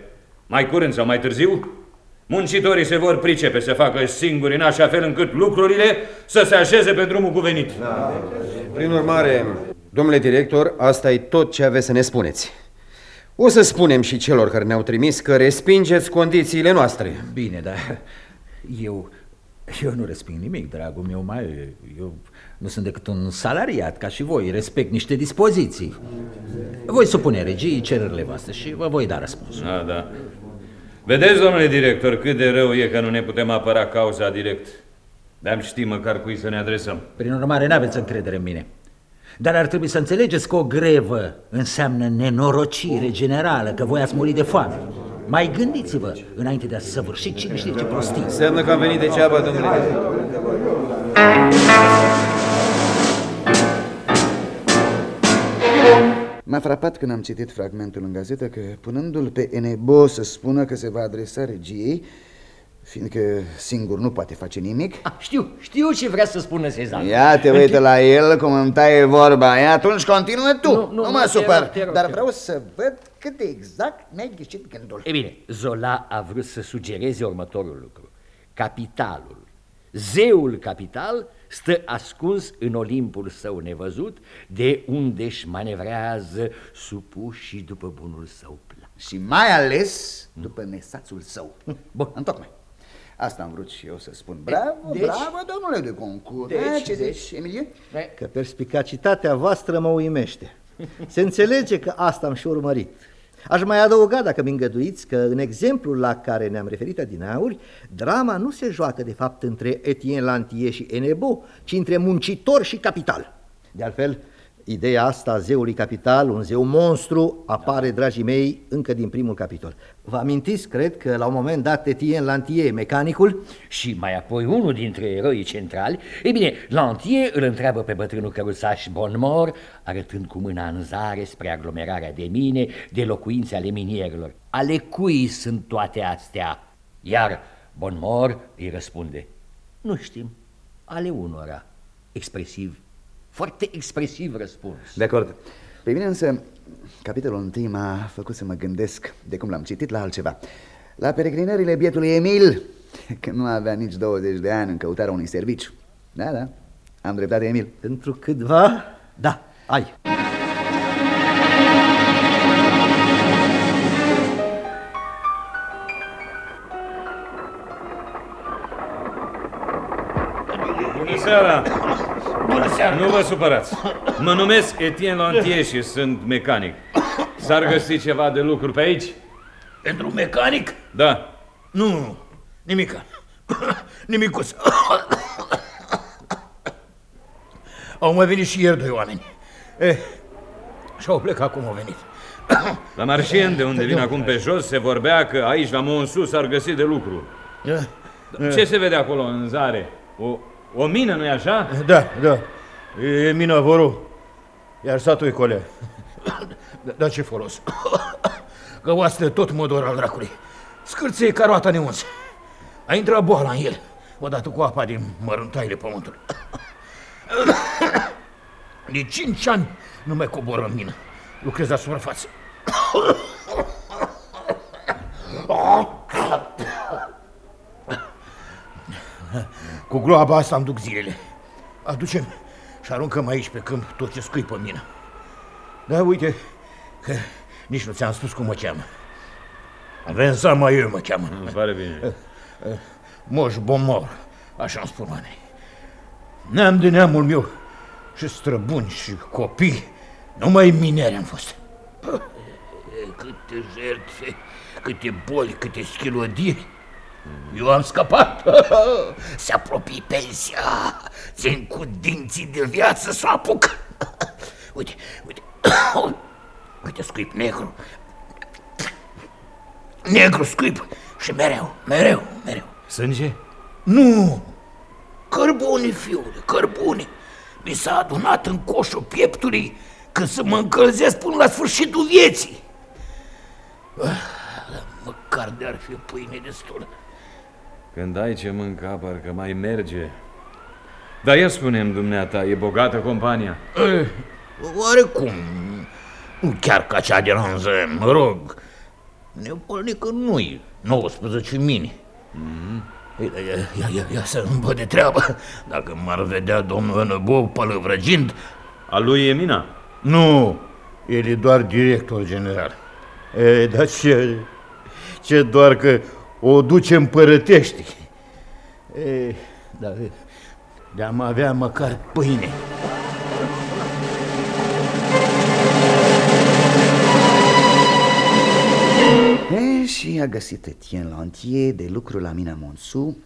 mai curând sau mai târziu, muncitorii se vor pricepe să facă singuri în așa fel încât lucrurile să se așeze pe drumul cuvenit. Da. Prin urmare, domnule director, asta e tot ce aveți să ne spuneți. O să spunem și celor care ne-au trimis că respingeți condițiile noastre. Bine, dar eu, eu nu resping nimic, dragul meu, mai eu nu sunt decât un salariat ca și voi, respect niște dispoziții. Voi supune regii cererile voastre și vă voi da răspunsul. Da, da. Vedeți, domnule director, cât de rău e că nu ne putem apăra cauza direct. Dar am ști măcar cui să ne adresăm. Prin urmare, n-aveți încredere în mine. Dar ar trebui să înțelegeți că o grevă înseamnă nenorocire generală, că voi ați murit de foame. Mai gândiți-vă înainte de a săvârși cine știe ce prostii. Înseamnă că am venit degeaba, domnule. M-a frapat când am citit fragmentul în gazetă că, punându-l pe Enebo să spună că se va adresa regiei, fiindcă singur nu poate face nimic. Ah, știu, știu ce vrea să spună Sezan. Ia te uită la el cum îmi taie vorba, e atunci continuă tu. Nu, nu, nu mă nu, te supăr, rog, te rog, dar te vreau să văd cât de exact mi-ai ghicit gândul. E bine, Zola a vrut să sugereze următorul lucru. Capitalul, zeul capital, stă ascuns în Olimpul său nevăzut, de unde își manevrează supuși și după bunul său plan. Și mai ales după nesațul său. Bun. Întocmai. Asta am vrut și eu să spun. Bravo, Deci- bravo, domnule de concur. Deci, Eh, ce deci- zici, Emilie? Că perspicacitatea voastră mă uimește. Se înțelege că asta am și urmărit. Aș mai adăuga, dacă mi îngăduiți, că în exemplul la care ne-am referit adineauri, drama nu se joacă de fapt între Etienne Lantier și Enebo, ci între muncitor și capital. De altfel, ideea asta a zeului capital, un zeu monstru, apare, dragii mei, încă din primul capitol. Vă amintiți, cred, că la un moment dat Etienne Lantier, mecanicul, Și mai apoi unul dintre eroii centrali, e bine, Lantier îl întreabă pe bătrânul căruțaș Bonmor, arătând cu mâna în zare spre aglomerarea de mine, de locuințe ale minierilor. Ale cui sunt toate astea? Iar Bonmor îi răspunde, nu știm, ale unora. Expresiv, foarte expresiv răspuns. De acord. Pe mine însă, capitolul întâi m-a făcut să mă gândesc, de cum l-am citit, la altceva. La peregrinările bietului Emil, <laughs> că nu avea nici 20 de ani în căutarea unui serviciu. Da, da, am dreptate, Emil. pentru câtva, da, ai. Bună seara! Bună seara! Nu vă supărați. Mă numesc Etienne Lantier și sunt mecanic. S-ar găsi ceva de lucru pe aici? Pentru mecanic? Da. Nu, nu, nimica. <coughs> Nimicuț. <coughs> Au mai venit și ieri doi oameni. Eh, și-au plecat cum au venit. <coughs> La Marșien, de unde vin acum pe jos, se vorbea că aici, la Monsu, s-ar găsi de lucru. Eh, Ce se vede acolo în zare? O, o mină, nu-i așa? Da, da. E mina voru. Iar satul e colea. <coughs> Dar da, ce folos? <coughs> Că oastă tot mă dor al dracului. Scârție ca roata neunță. A intrat boala în el, odată cu apa din mărântaile pământului. <coughs> De cinci ani nu mai cobor în mină. Lucrez la suprafață. Cu gloaba asta îmi duc zilele. Aducem și aruncăm aici pe câmp tot ce scuipă mine. Da, uite, că nici nu ți-am spus cum mă cheamă. Vincent Maiu mă cheamă. Îmi pare bine. Moș Bomor, așa îmi spun oamenii. Neam de neamul meu și străbuni și copii, numai mineri am fost. Pă, Câte jertfe, câte boli, câte schilodiri. Eu am scăpat. <laughs> Se apropie pensia. Țin cu dinții de viață să o apuc. <laughs> Uite, uite. <coughs> Uite, scuip negru. Negru scuip. Și mereu, mereu, mereu. Sânge? Nu! Cărbune, fiule, cărbune. Mi s-a adunat în coșul pieptului când să mă încălzesc până la sfârșitul vieții. Ah, Măcar de-ar fi pâine destul. Când ai ce mânca, parcă mai merge. Dar ia spunem, dumneata, e bogată compania? Eh, Oarecum, nu chiar ca cea de ranză, mă rog. Nebolnică nu-i, 19 mini. Ia, ia, ia, ia să nu de treabă. Dacă m-ar vedea domnul Înăbov pălăvrăgind... A lui Emina? Nu, el e doar director general. E, dar ce, ce doar că o duce împărătești. E, dar de-am avea măcar pâine. E, și a găsit Etienne Lantier de lucru la mina Monsu,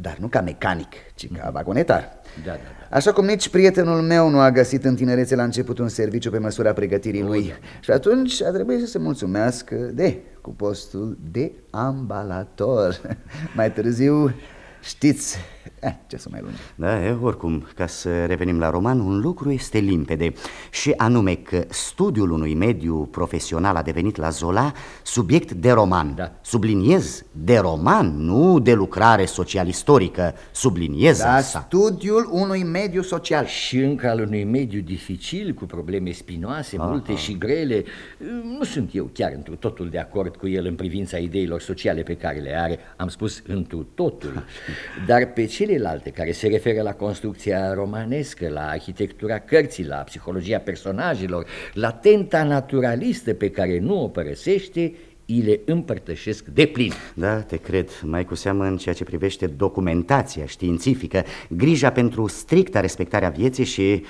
dar nu ca mecanic, ci ca vagonetar. Da, da, da. Așa cum nici prietenul meu nu a găsit în tinerețe la început un serviciu pe măsura pregătirii lui. Și atunci a trebuit să se mulțumească de cu postul de ambalator. <laughs> Mai târziu, știți, eh, ce să mai lungim. Da, e, oricum, ca să revenim la roman, un lucru este limpede și anume că studiul unui mediu profesional a devenit la Zola subiect de roman. Da. Subliniez, de roman, nu de lucrare social-istorică. Subliniez Da, asta. studiul unui mediu social. Și încă al unui mediu dificil, cu probleme spinoase, multe și grele, nu sunt eu chiar întru totul de acord cu el în privința ideilor sociale pe care le are, am spus întru totul. <laughs> Dar pe celelalte care se referă la construcția romanescă, la arhitectura cărții, la psihologia personajelor, la tenta naturalistă pe care nu o părăsește, îi le împărtășesc de plin. Da, te cred, mai cu seamă în ceea ce privește documentația științifică, grija pentru stricta respectarea vieții și,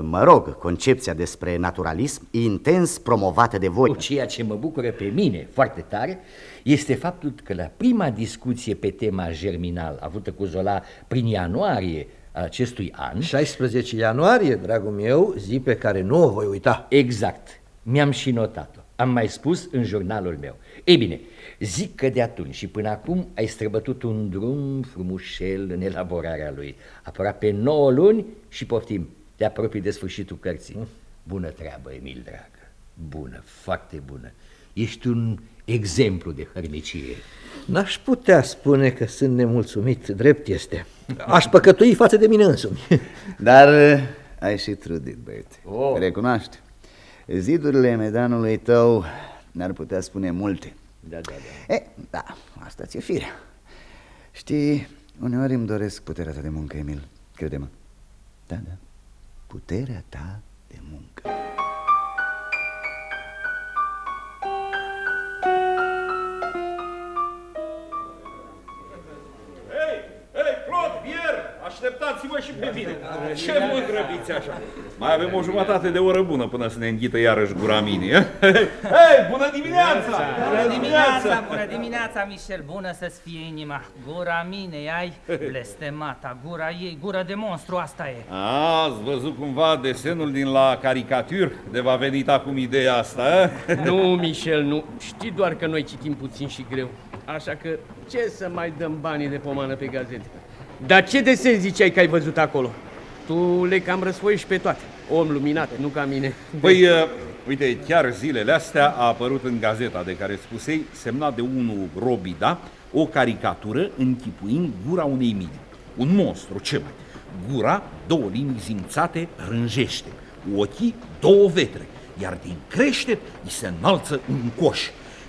mă rog, concepția despre naturalism intens promovată de voi. Ceea ce mă bucură pe mine foarte tare este faptul că la prima discuție pe tema germinal avută cu Zola prin ianuarie a acestui an, 16 ianuarie, dragul meu, zi pe care nu o voi uita. exact, mi-am și notat-o. Am mai spus în jurnalul meu. Ei bine, zic că de atunci și până acum ai străbătut un drum frumușel în elaborarea lui. Aproape 9 luni și poftim, te apropii de sfârșitul cărții. Bună treabă, Emil, dragă. Bună, foarte bună. Ești un exemplu de hărnicie. N-aș putea spune că sunt nemulțumit, drept este. Aș păcătui față de mine însumi. <laughs> Dar eh, ai și trudit, băiete. Oh. Recunoaște. Zidurile medanului tău ne-ar putea spune multe. Da, da, da. E, da, asta ți-e firea. Știi, uneori îmi doresc puterea ta de muncă, Emil. Crede-mă. Da, da. Puterea ta de muncă. Și pe mine. Ce vă grăbiți așa? Mai avem o jumătate de oră bună până să ne înghită iarăși gura mine. eh? <laughs> Hei, bună dimineața! Bună dimineața, bună dimineața, Michel, bună să-ți fie inima. Gura mine, ai blestemata, gura ei, gură de monstru, asta e. A, ați văzut cumva desenul din la caricatur? De v-a venit acum ideea asta, eh? <laughs> Nu, Michel, nu. Știi doar că noi citim puțin și greu. Așa că ce să mai dăm banii de pomană pe gazete? Dar ce desen ziceai că ai văzut acolo? Tu le cam răsfoiești pe toate. Om luminat, nu ca mine. <laughs> Păi, uh, uite, chiar zilele astea a apărut în gazeta de care spusei, semnat de unul Robida, o caricatură închipuind gura unei mini. Un monstru, ce mai? Gura, două linii zimțate, rânjește. Ochii, două vetre. Iar din creștet îi se înalță un coș.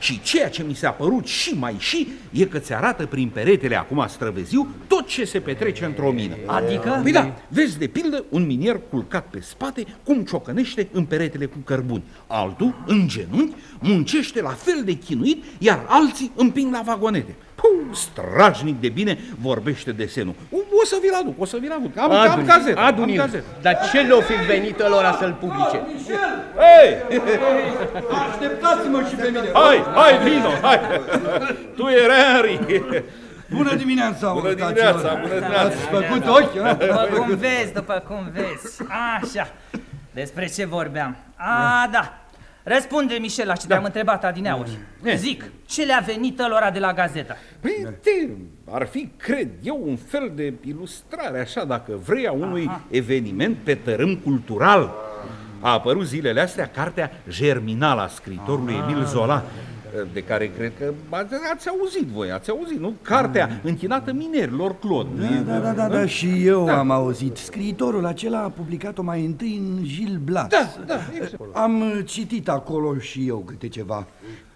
Și ceea ce mi s-a părut și mai și e că ți arată prin peretele acum străveziu tot ce se petrece într-o mină. Adică? Păi da, vezi de pildă un minier culcat pe spate cum ciocănește în peretele cu cărbuni. Altul, în genunchi, muncește la fel de chinuit, iar alții împing la vagonete. Puh, strajnic de bine vorbește desenul. O, o să vi-l aduc, o să vi-l aduc. Am, am gazeta, am adu gazeta. Dar ce le-o fi venit lor să-l publice? Hei! Așteptați-mă și pe mine. Hai, hai, vino, hai! Tu erai Henry. Bună dimineața, Bună urtaților. dimineața, bună dimineața. Ați făcut ochi, a? După cum vezi, după cum vezi. Așa, despre ce vorbeam? A, da. Răspunde, Michel, la ce te-am întrebat adineauri. Zic, ce le-a venit lor de la gazeta? Păi, te, ar fi, cred eu, un fel de ilustrare, așa, dacă vrei, a unui Aha. eveniment pe tărâm cultural. A apărut zilele astea cartea Germinal a scriitorului Emil Zola, de care cred că ați, ați auzit voi, ați auzit, nu? Cartea închinată minerilor, Claude. Da, da, da, da, și eu am auzit. Scriitorul acela a publicat-o mai întâi în Gil Blas. Da, da, exact. Am uh, citit acolo și eu câte ceva.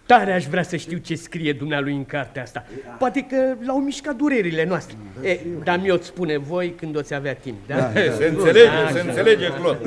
Tare aș vrea să știu ce scrie dumnealui în cartea asta. Poate că l-au mișcat durerile noastre. E, dar mi-o spune voi când o avea timp, da? Da, se înțelege, se înțelege, Claude.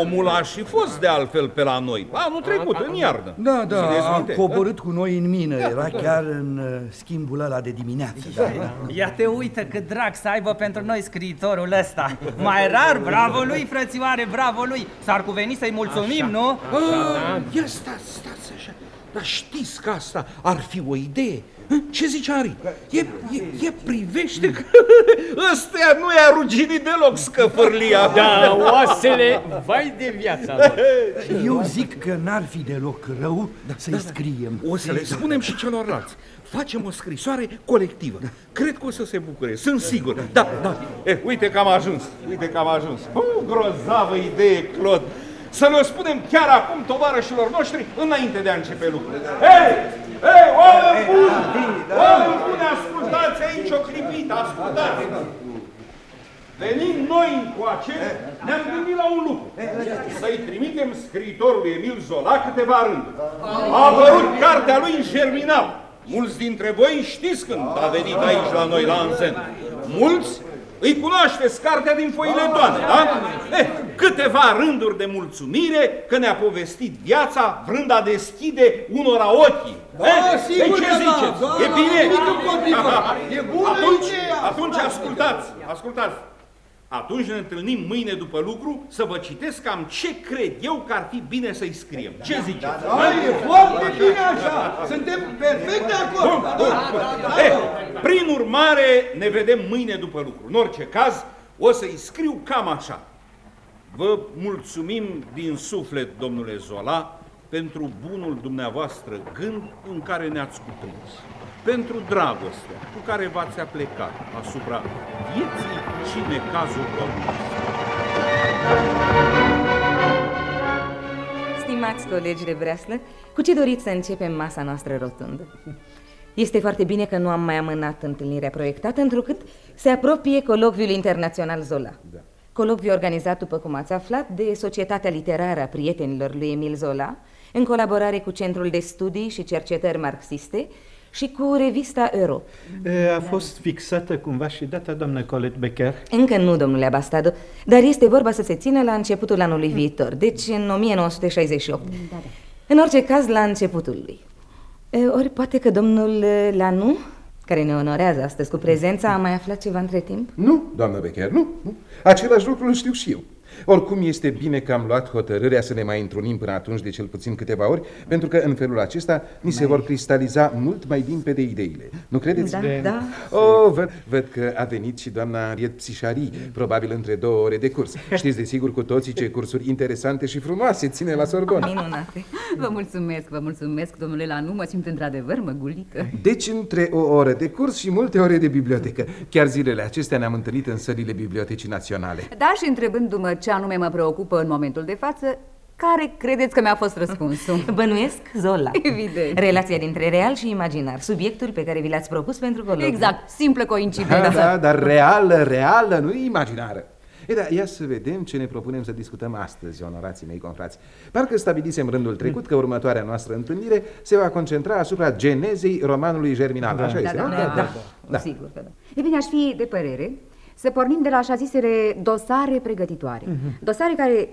Omul a și fost de altfel pe la noi, anul trecut, în iarnă. Da, da, Țineți a minte? coborât cu noi în mină. Era chiar în uh, schimbul ăla de dimineață. Da, da. Ia te uită cât drag să aibă pentru noi scriitorul ăsta. Mai rar, bravo lui, frățioare, bravo lui. S-ar cuveni să-i mulțumim, nu? Ah, ia stați, stați așa. Dar știți că asta ar fi o idee? Hă? Ce zice Ari? E, e, e privește că <laughs> ăsta nu i-a ruginit deloc scăfărlia. Da, oasele, vai de viața lor. <laughs> Eu zic că n-ar fi deloc rău să-i scriem. O să le spunem și celorlalți. Facem o scrisoare colectivă. Cred că o să se bucure, sunt sigur. Da, da. Eh, uite că am ajuns, uite că am ajuns. Uh, grozavă idee, Claude. Să le spunem chiar acum tovarășilor noștri înainte de a începe lucrul. Hei! Hei, oameni buni! Oameni buni, ascultați aici o clipită, ascultați! Venind noi încoace, ne-am gândit la un lucru. Să-i trimitem scriitorului Emil Zola câteva rânduri. A apărut cartea lui în Germinal. Mulți dintre voi știți când a venit aici la noi la Anzen. Mulți îi cunoașteți cartea din foile toane, da? Eh, câteva rânduri de mulțumire că ne-a povestit viața vrând a deschide unora ochii. Da, Eh, sigur eh, ce că da, ziceți? da, e bine? nimic împotrivă. E bună atunci, ideea. atunci ascultați, ascultați. Atunci ne întâlnim mâine după lucru să vă citesc cam ce cred eu că ar fi bine să-i scriem. Ce ziceți? Da, e foarte bine așa. Suntem perfect de acord. Bun, bun, bun. Eh, prin urmare, ne vedem mâine după lucru. În orice caz, o să-i scriu cam așa. Vă mulțumim din suflet, domnule Zola, pentru bunul dumneavoastră gând în care ne-ați cuprins, pentru dragostea cu care v-ați aplecat asupra vieții și necazul domnului. Stimați colegi de breaslă, cu ce doriți să începem masa noastră rotundă? Este foarte bine că nu am mai amânat întâlnirea proiectată, întrucât se apropie colocviul internațional Zola. Da. Colocviu organizat, după cum ați aflat, de Societatea Literară a Prietenilor lui Emil Zola, în colaborare cu Centrul de Studii și Cercetări Marxiste și cu revista Euro. A fost fixată cumva și data, doamnă Colette Becker? Încă nu, domnule Abastado, dar este vorba să se țină la începutul anului viitor, deci în 1968. Da, da. În orice caz, la începutul lui. E, Ori poate că domnul e, Lanu, care ne onorează astăzi cu prezența, a mai aflat ceva între timp? Nu, doamnă Becker, nu, nu. Același lucru îl știu și eu. Oricum este bine că am luat hotărârea să ne mai întrunim până atunci de cel puțin câteva ori, pentru că în felul acesta ni se vor cristaliza mult mai limpede ideile. Nu credeți? Da, da. Oh, văd, văd că a venit și doamna Henriette Psișari, probabil între două ore de curs. <laughs> Știți de sigur cu toții ce cursuri interesante și frumoase ține la Sorbonne. Minunate. Vă mulțumesc, vă mulțumesc, domnule Lanu, mă simt într-adevăr măgulită. Deci între o oră de curs și multe ore de bibliotecă. Chiar zilele acestea ne-am întâlnit în sălile Bibliotecii Naționale. Da, și întrebându-mă ce anume mă preocupă în momentul de față, care credeți că mi-a fost răspunsul? <laughs> Bănuiesc Zola. Evident. Relația dintre real și imaginar, subiectul pe care vi l-ați propus pentru colocviu. Exact, simplă Da, coincidență. da, dar reală, reală, nu imaginară. E da, ia să vedem ce ne propunem să discutăm astăzi, onorații mei confrați. Parcă stabilisem rândul trecut că următoarea noastră întâlnire se va concentra asupra genezei romanului germinal. Da. Așa Da, este, da, nu? da, da, da. Sigur că da. E bine, aș fi de părere să pornim de la așa zisele dosare pregătitoare. Mhm. Dosare care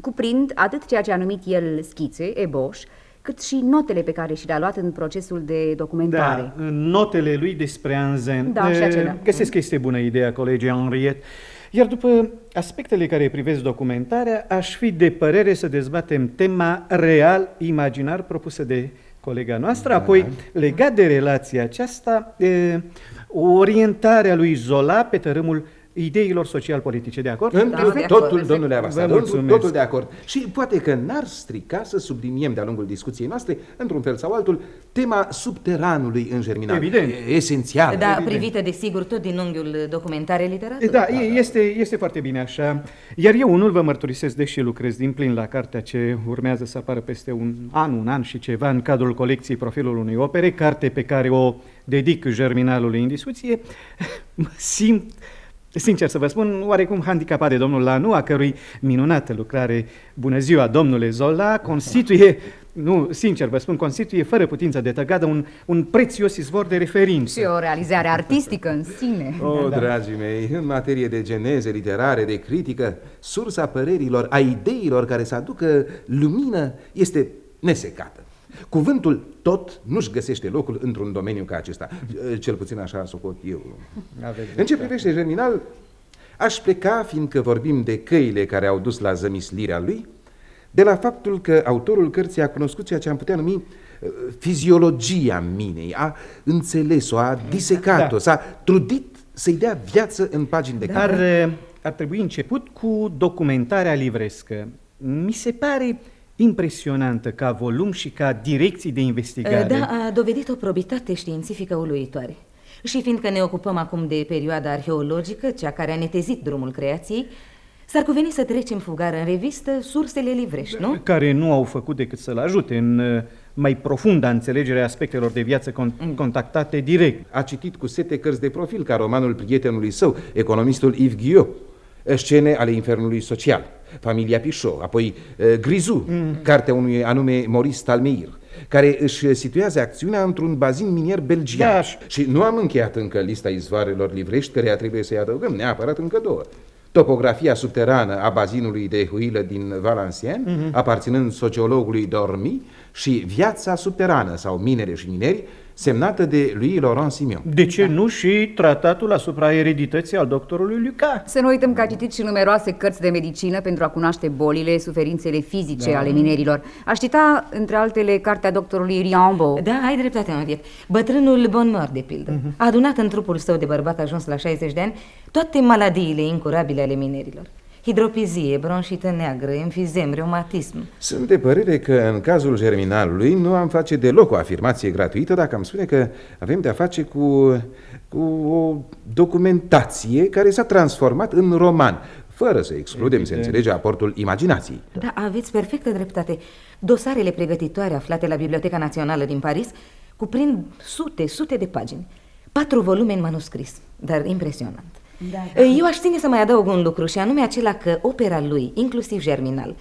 cuprind atât ceea ce a numit el schițe, eboș, cât și notele pe care și le-a luat în procesul de documentare. Da, notele lui despre Anzen. Da, și Eh, acelea. Găsesc că este bună ideea colegii Henriette. Iar după aspectele care privesc documentarea, aș fi de părere să dezbatem tema real-imaginar propusă de colega noastră, Da. apoi legat de relația aceasta, e, orientarea lui Zola pe tărâmul ideilor social-politice. De acord? Întru totul, domnule Vă ambasador, mulțumesc. totul de acord. Și poate că n-ar strica să subliniem de-a lungul discuției noastre, într-un fel sau altul, tema subteranului în germinal. Evident. E esențial. Da, privită desigur tot din unghiul documentare literatură. Da, e- este, este foarte bine așa. Iar eu unul vă mărturisesc, deși lucrez din plin la cartea ce urmează să apară peste un an, un an și ceva în cadrul colecției Profilul unei opere, carte pe care o dedic germinalului în discuție, <laughs> mă simt Sincer să vă spun, oarecum handicapat de domnul Lanu, a cărui minunată lucrare Bună ziua, domnule Zola, constituie, nu, sincer vă spun, constituie fără putință de tăgadă un, un prețios izvor de referință. Și o realizare artistică în sine. O, dragii mei, în materie de geneze literare, de critică, sursa părerilor, a ideilor care să aducă lumină este nesecată. Cuvântul tot nu-și găsește locul într-un domeniu ca acesta. Cel puțin așa socot eu. Aveți În ce privește germinal, aș pleca, fiindcă vorbim de căile care au dus la zămislirea lui, de la faptul că autorul cărții a cunoscut ceea ce am putea numi uh, fiziologia minei, a înțeles-o, a disecat-o, Da. s-a trudit să-i dea viață în pagini de Dar carte. eh, ar trebui început cu documentarea livrescă. Mi se pare impresionantă ca volum și ca direcții de investigare. Da, a dovedit o probitate științifică uluitoare. Și fiindcă ne ocupăm acum de perioada arheologică, cea care a netezit drumul creației, s-ar cuveni să trecem fugar în revistă sursele livrești, nu? care nu au făcut decât să-l ajute în eh, mai profunda înțelegere a aspectelor de viață con- contactate direct. A citit cu sete cărți de profil, ca romanul prietenului său, economistul Yves Guillot, scene ale infernului social, familia Pichot, apoi uh, Grizu, mm. cartea unui anume Maurice Talmeir, care își situează acțiunea într-un bazin minier belgian. Da. Și nu am încheiat încă lista izvoarelor livrești, care trebuie să-i adăugăm neapărat încă două. Topografia subterană a bazinului de huilă din Valenciennes, Mhm. aparținând sociologului Dormi, și viața subterană sau minere și mineri, semnată de lui Laurent Simion. De ce nu și tratatul asupra eredității al doctorului Luca? Să nu uităm că a citit și numeroase cărți de medicină pentru a cunoaște bolile, suferințele fizice Da. ale minerilor. A cita, între altele, cartea doctorului Riambo. Da, ai dreptate, Henriette. Bătrânul Bonmort, de pildă, Mhm. a adunat în trupul său de bărbat ajuns la 60 de ani toate maladiile incurabile ale minerilor. Hidropizie, bronșită neagră, enfizem, reumatism. Sunt de părere că în cazul germinalului nu am face deloc o afirmație gratuită dacă am spune că avem de-a face cu, cu o documentație care s-a transformat în roman, fără să excludem, se înțelege, aportul imaginației. Da, aveți perfectă dreptate. Dosarele pregătitoare aflate la Biblioteca Națională din Paris cuprind sute, sute de pagini. Patru volume în manuscris, dar impresionant. Da, Eu aș ține să mai adaug un lucru și anume acela că opera lui, inclusiv germinal,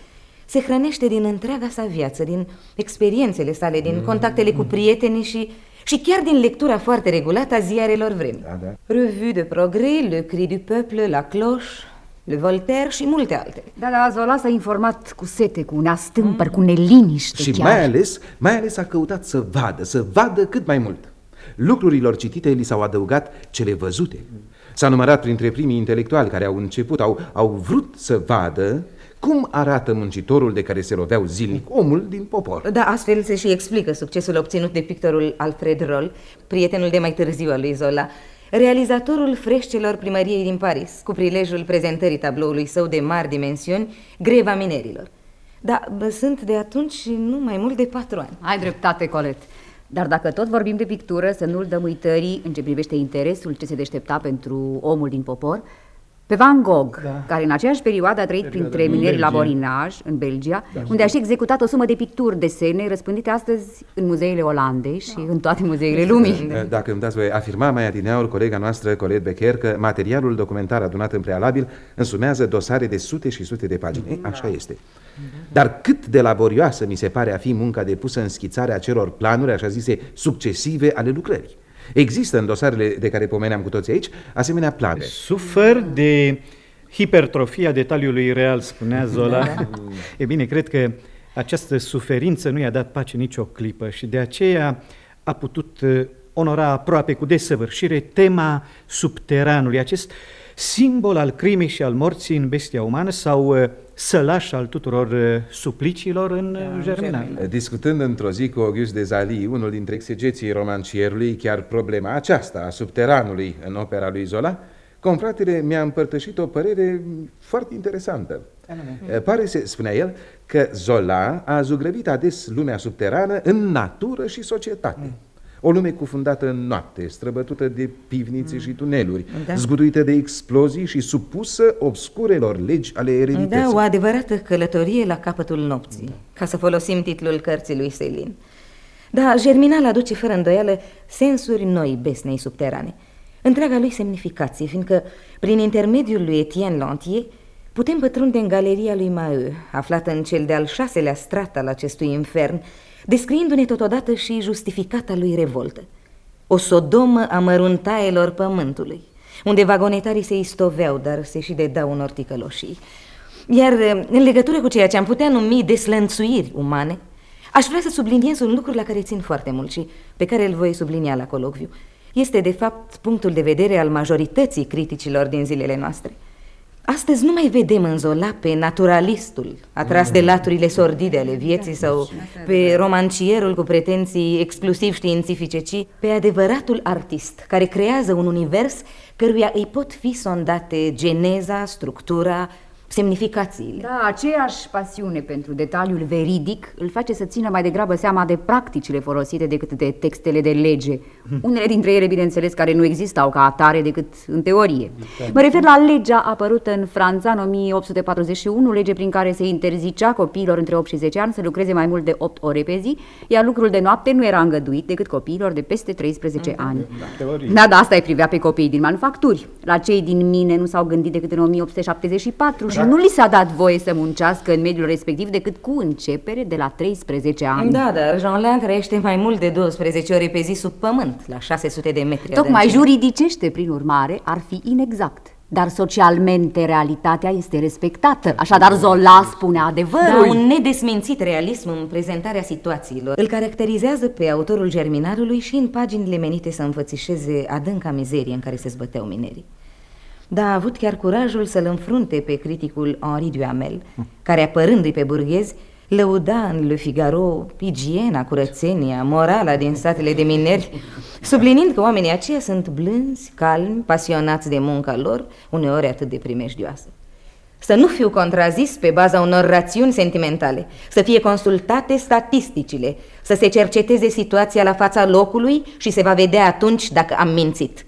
se hrănește din întreaga sa viață, din experiențele sale, din contactele cu prietenii și, și chiar din lectura foarte regulată a ziarelor vremii. Da, da. Revue de progres, Le Cri du Peuple, La Cloche, Le Voltaire și multe altele. Da, da, Zola s-a informat cu sete, cu neastâmpări, cu neliniște Și chiar. mai ales, mai ales a căutat să vadă, să vadă cât mai mult. Lucrurilor citite li s-au adăugat cele văzute. S-a numărat printre primii intelectuali care au început, au, au vrut să vadă cum arată muncitorul de care se loveau zilnic, omul din popor. Da, astfel se și explică succesul obținut de pictorul Alfred Roll, prietenul de mai târziu al lui Zola, realizatorul freșcelor primăriei din Paris, cu prilejul prezentării tabloului său de mari dimensiuni, Greva minerilor. Da, bă, sunt de atunci nu mai mult de patru ani. Ai dreptate, Colet. Dar dacă tot vorbim de pictură, să nu-l dăm uitării în ce privește interesul ce se deștepta pentru omul din popor, Pe Van Gogh, da. care în aceeași perioadă a trăit printre mineri la Borinaj, în Belgia, da. unde a și executat o sumă de picturi, desene, răspândite astăzi în muzeele Olandei și da. în toate muzeele lumii. Dacă îmi dați voi afirma mai adineauri colega noastră, Colette Becker, că materialul documentar adunat în prealabil însumează dosare de sute și sute de pagini. Da. Așa este. Dar cât de laborioasă mi se pare a fi munca depusă în schițarea celor planuri, așa zise, succesive ale lucrării. Există în dosarele de care pomeneam cu toți aici asemenea planuri. Sufer de hipertrofia detaliului real, spunea Zola. Da. <laughs> E bine, cred că această suferință nu i-a dat pace nicio clipă și de aceea a putut uh, onora aproape cu desăvârșire tema subteranului, acest simbol al crimei și al morții în bestia umană sau uh, sălaș al tuturor uh, supliciilor în da, germinal. Discutând într-o zi cu Auguste de Zali, unul dintre exegeții romancierului, chiar problema aceasta a subteranului în opera lui Zola, confratele mi-a împărtășit o părere foarte interesantă. Pare, se spunea el, că Zola a zugrăvit ades lumea subterană în natură și societate. Mm. O lume cufundată în noapte, străbătută de pivnițe mm. și tuneluri, da. zguduită de explozii și supusă obscurelor legi ale eredității. Da, o adevărată călătorie la capătul nopții, ca să folosim titlul cărții lui Selin. Da, Germinal aduce fără îndoială sensuri noi besnei subterane. Întreaga lui semnificație, fiindcă prin intermediul lui Etienne Lantier putem pătrunde în galeria lui Maheu, aflată în cel de-al șaselea strat al acestui infern, descriindu-ne totodată și justificata lui revoltă. O sodomă a măruntaelor pământului, unde vagonetarii se istoveau, dar se și dedau unor ticăloșii. Iar în legătură cu ceea ce am putea numi deslănțuiri umane, aș vrea să subliniez un lucru la care țin foarte mult și pe care îl voi sublinia la colocviu. Este, de fapt, punctul de vedere al majorității criticilor din zilele noastre – Astăzi nu mai vedem în Zola pe naturalistul atras de laturile sordide ale vieții sau pe romancierul cu pretenții exclusiv științifice, ci pe adevăratul artist care creează un univers căruia îi pot fi sondate geneza, structura, semnificațiile. Da, aceeași pasiune pentru detaliul veridic îl face să țină mai degrabă seama de practicile folosite decât de textele de lege. <laughs> Unele dintre ele, bineînțeles, care nu existau ca atare decât în teorie. Mă refer la legea apărută în Franța în 1841, lege prin care se interzicea copiilor între 8 și 10 ani să lucreze mai mult de 8 ore pe zi, iar lucrul de noapte nu era îngăduit decât copiilor de peste 13 mm, ani. Da, da, da, asta îi privea pe copiii din manufacturi. La cei din mine nu s-au gândit decât în 1874 și nu li s-a dat voie să muncească în mediul respectiv decât cu începere de la 13 ani. Da, dar Jean-Lean trăiește mai mult de 12 ore pe zi sub pământ, la 600 de metri Tocmai juridicește, prin urmare, ar fi inexact. Dar socialmente realitatea este respectată. Așadar Zola spune adevărul. Da, un nedesmințit realism în prezentarea situațiilor îl caracterizează pe autorul germinarului și în paginile menite să înfățișeze adânca mizerie în care se zbăteau minerii. Da, a avut chiar curajul să-l înfrunte pe criticul Henri Duhamel, care, apărându-i pe burghezi, lăuda în Le Figaro igiena, curățenia, morala din satele de mineri, sublinind că oamenii aceia sunt blânzi, calmi, pasionați de munca lor, uneori atât de primejdioasă. Să nu fiu contrazis pe baza unor rațiuni sentimentale, să fie consultate statisticile, să se cerceteze situația la fața locului și se va vedea atunci dacă am mințit.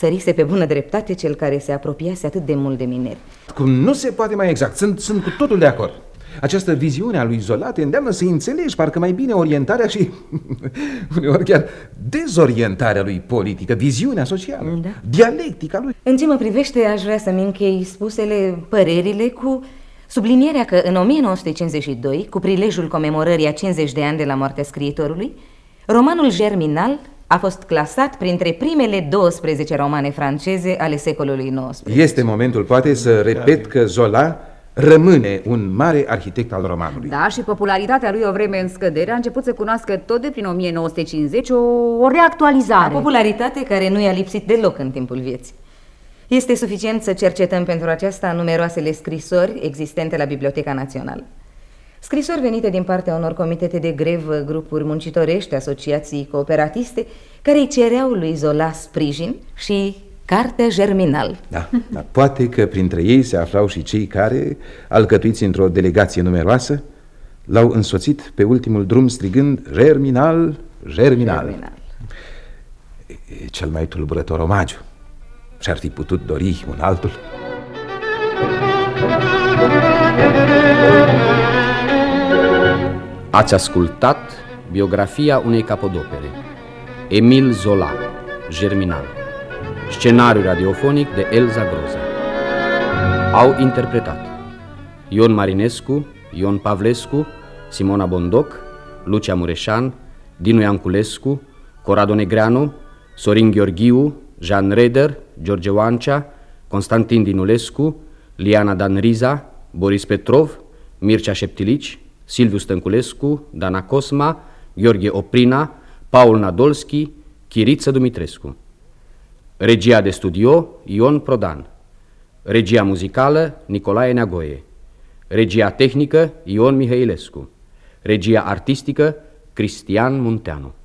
Sărise pe bună dreptate cel care se apropiase atât de mult de mineri. Cum nu se poate mai exact, sunt, sunt cu totul de acord. Această viziune a lui Zola te îndeamnă să înțelegi parcă mai bine orientarea și <laughs> uneori chiar dezorientarea lui politică, viziunea socială, da. dialectica lui. În ce mă privește, aș vrea să-mi închei spusele, părerile cu sublinierea că în 1952, cu prilejul comemorării a 50 de ani de la moartea scriitorului, romanul Germinal a fost clasat printre primele 12 romane franceze ale secolului XIX. Este momentul, poate, să repet că Zola rămâne un mare arhitect al romanului. Da, și popularitatea lui o vreme în scădere a început să cunoască tot de prin 1950 o, o reactualizare. Da, popularitate care nu i-a lipsit deloc în timpul vieții. Este suficient să cercetăm pentru aceasta numeroasele scrisori existente la Biblioteca Națională. Scrisori venite din partea unor comitete de grevă, grupuri muncitorești, asociații cooperatiste, care îi cereau lui Zola sprijin și cartea germinal. Da, da, poate că printre ei se aflau și cei care, alcătuiți într-o delegație numeroasă, l-au însoțit pe ultimul drum strigând Germinal, Germinal. germinal. E cel mai tulburător omagiu. Și-ar fi putut dori un altul. Ați ascultat biografia unei capodopere Emil Zola, Germinal. Scenariu radiofonic de Elza Groza. Au interpretat Ion Marinescu, Ion Pavlescu, Simona Bondoc, Lucia Mureșan, Dinu Ianculescu, Corado Negreanu, Sorin Gheorghiu, Jean Reder, George Oancea, Constantin Dinulescu, Liana Danriza, Boris Petrov, Mircea Șeptilici, Silviu Stănculescu, Dana Cosma, Gheorghe Oprina, Paul Nadolski, Chiriță Dumitrescu. Regia de studio Ion Prodan. Regia muzicală Nicolae Neagoie. Regia tehnică Ion Mihailescu. Regia artistică Cristian Munteanu.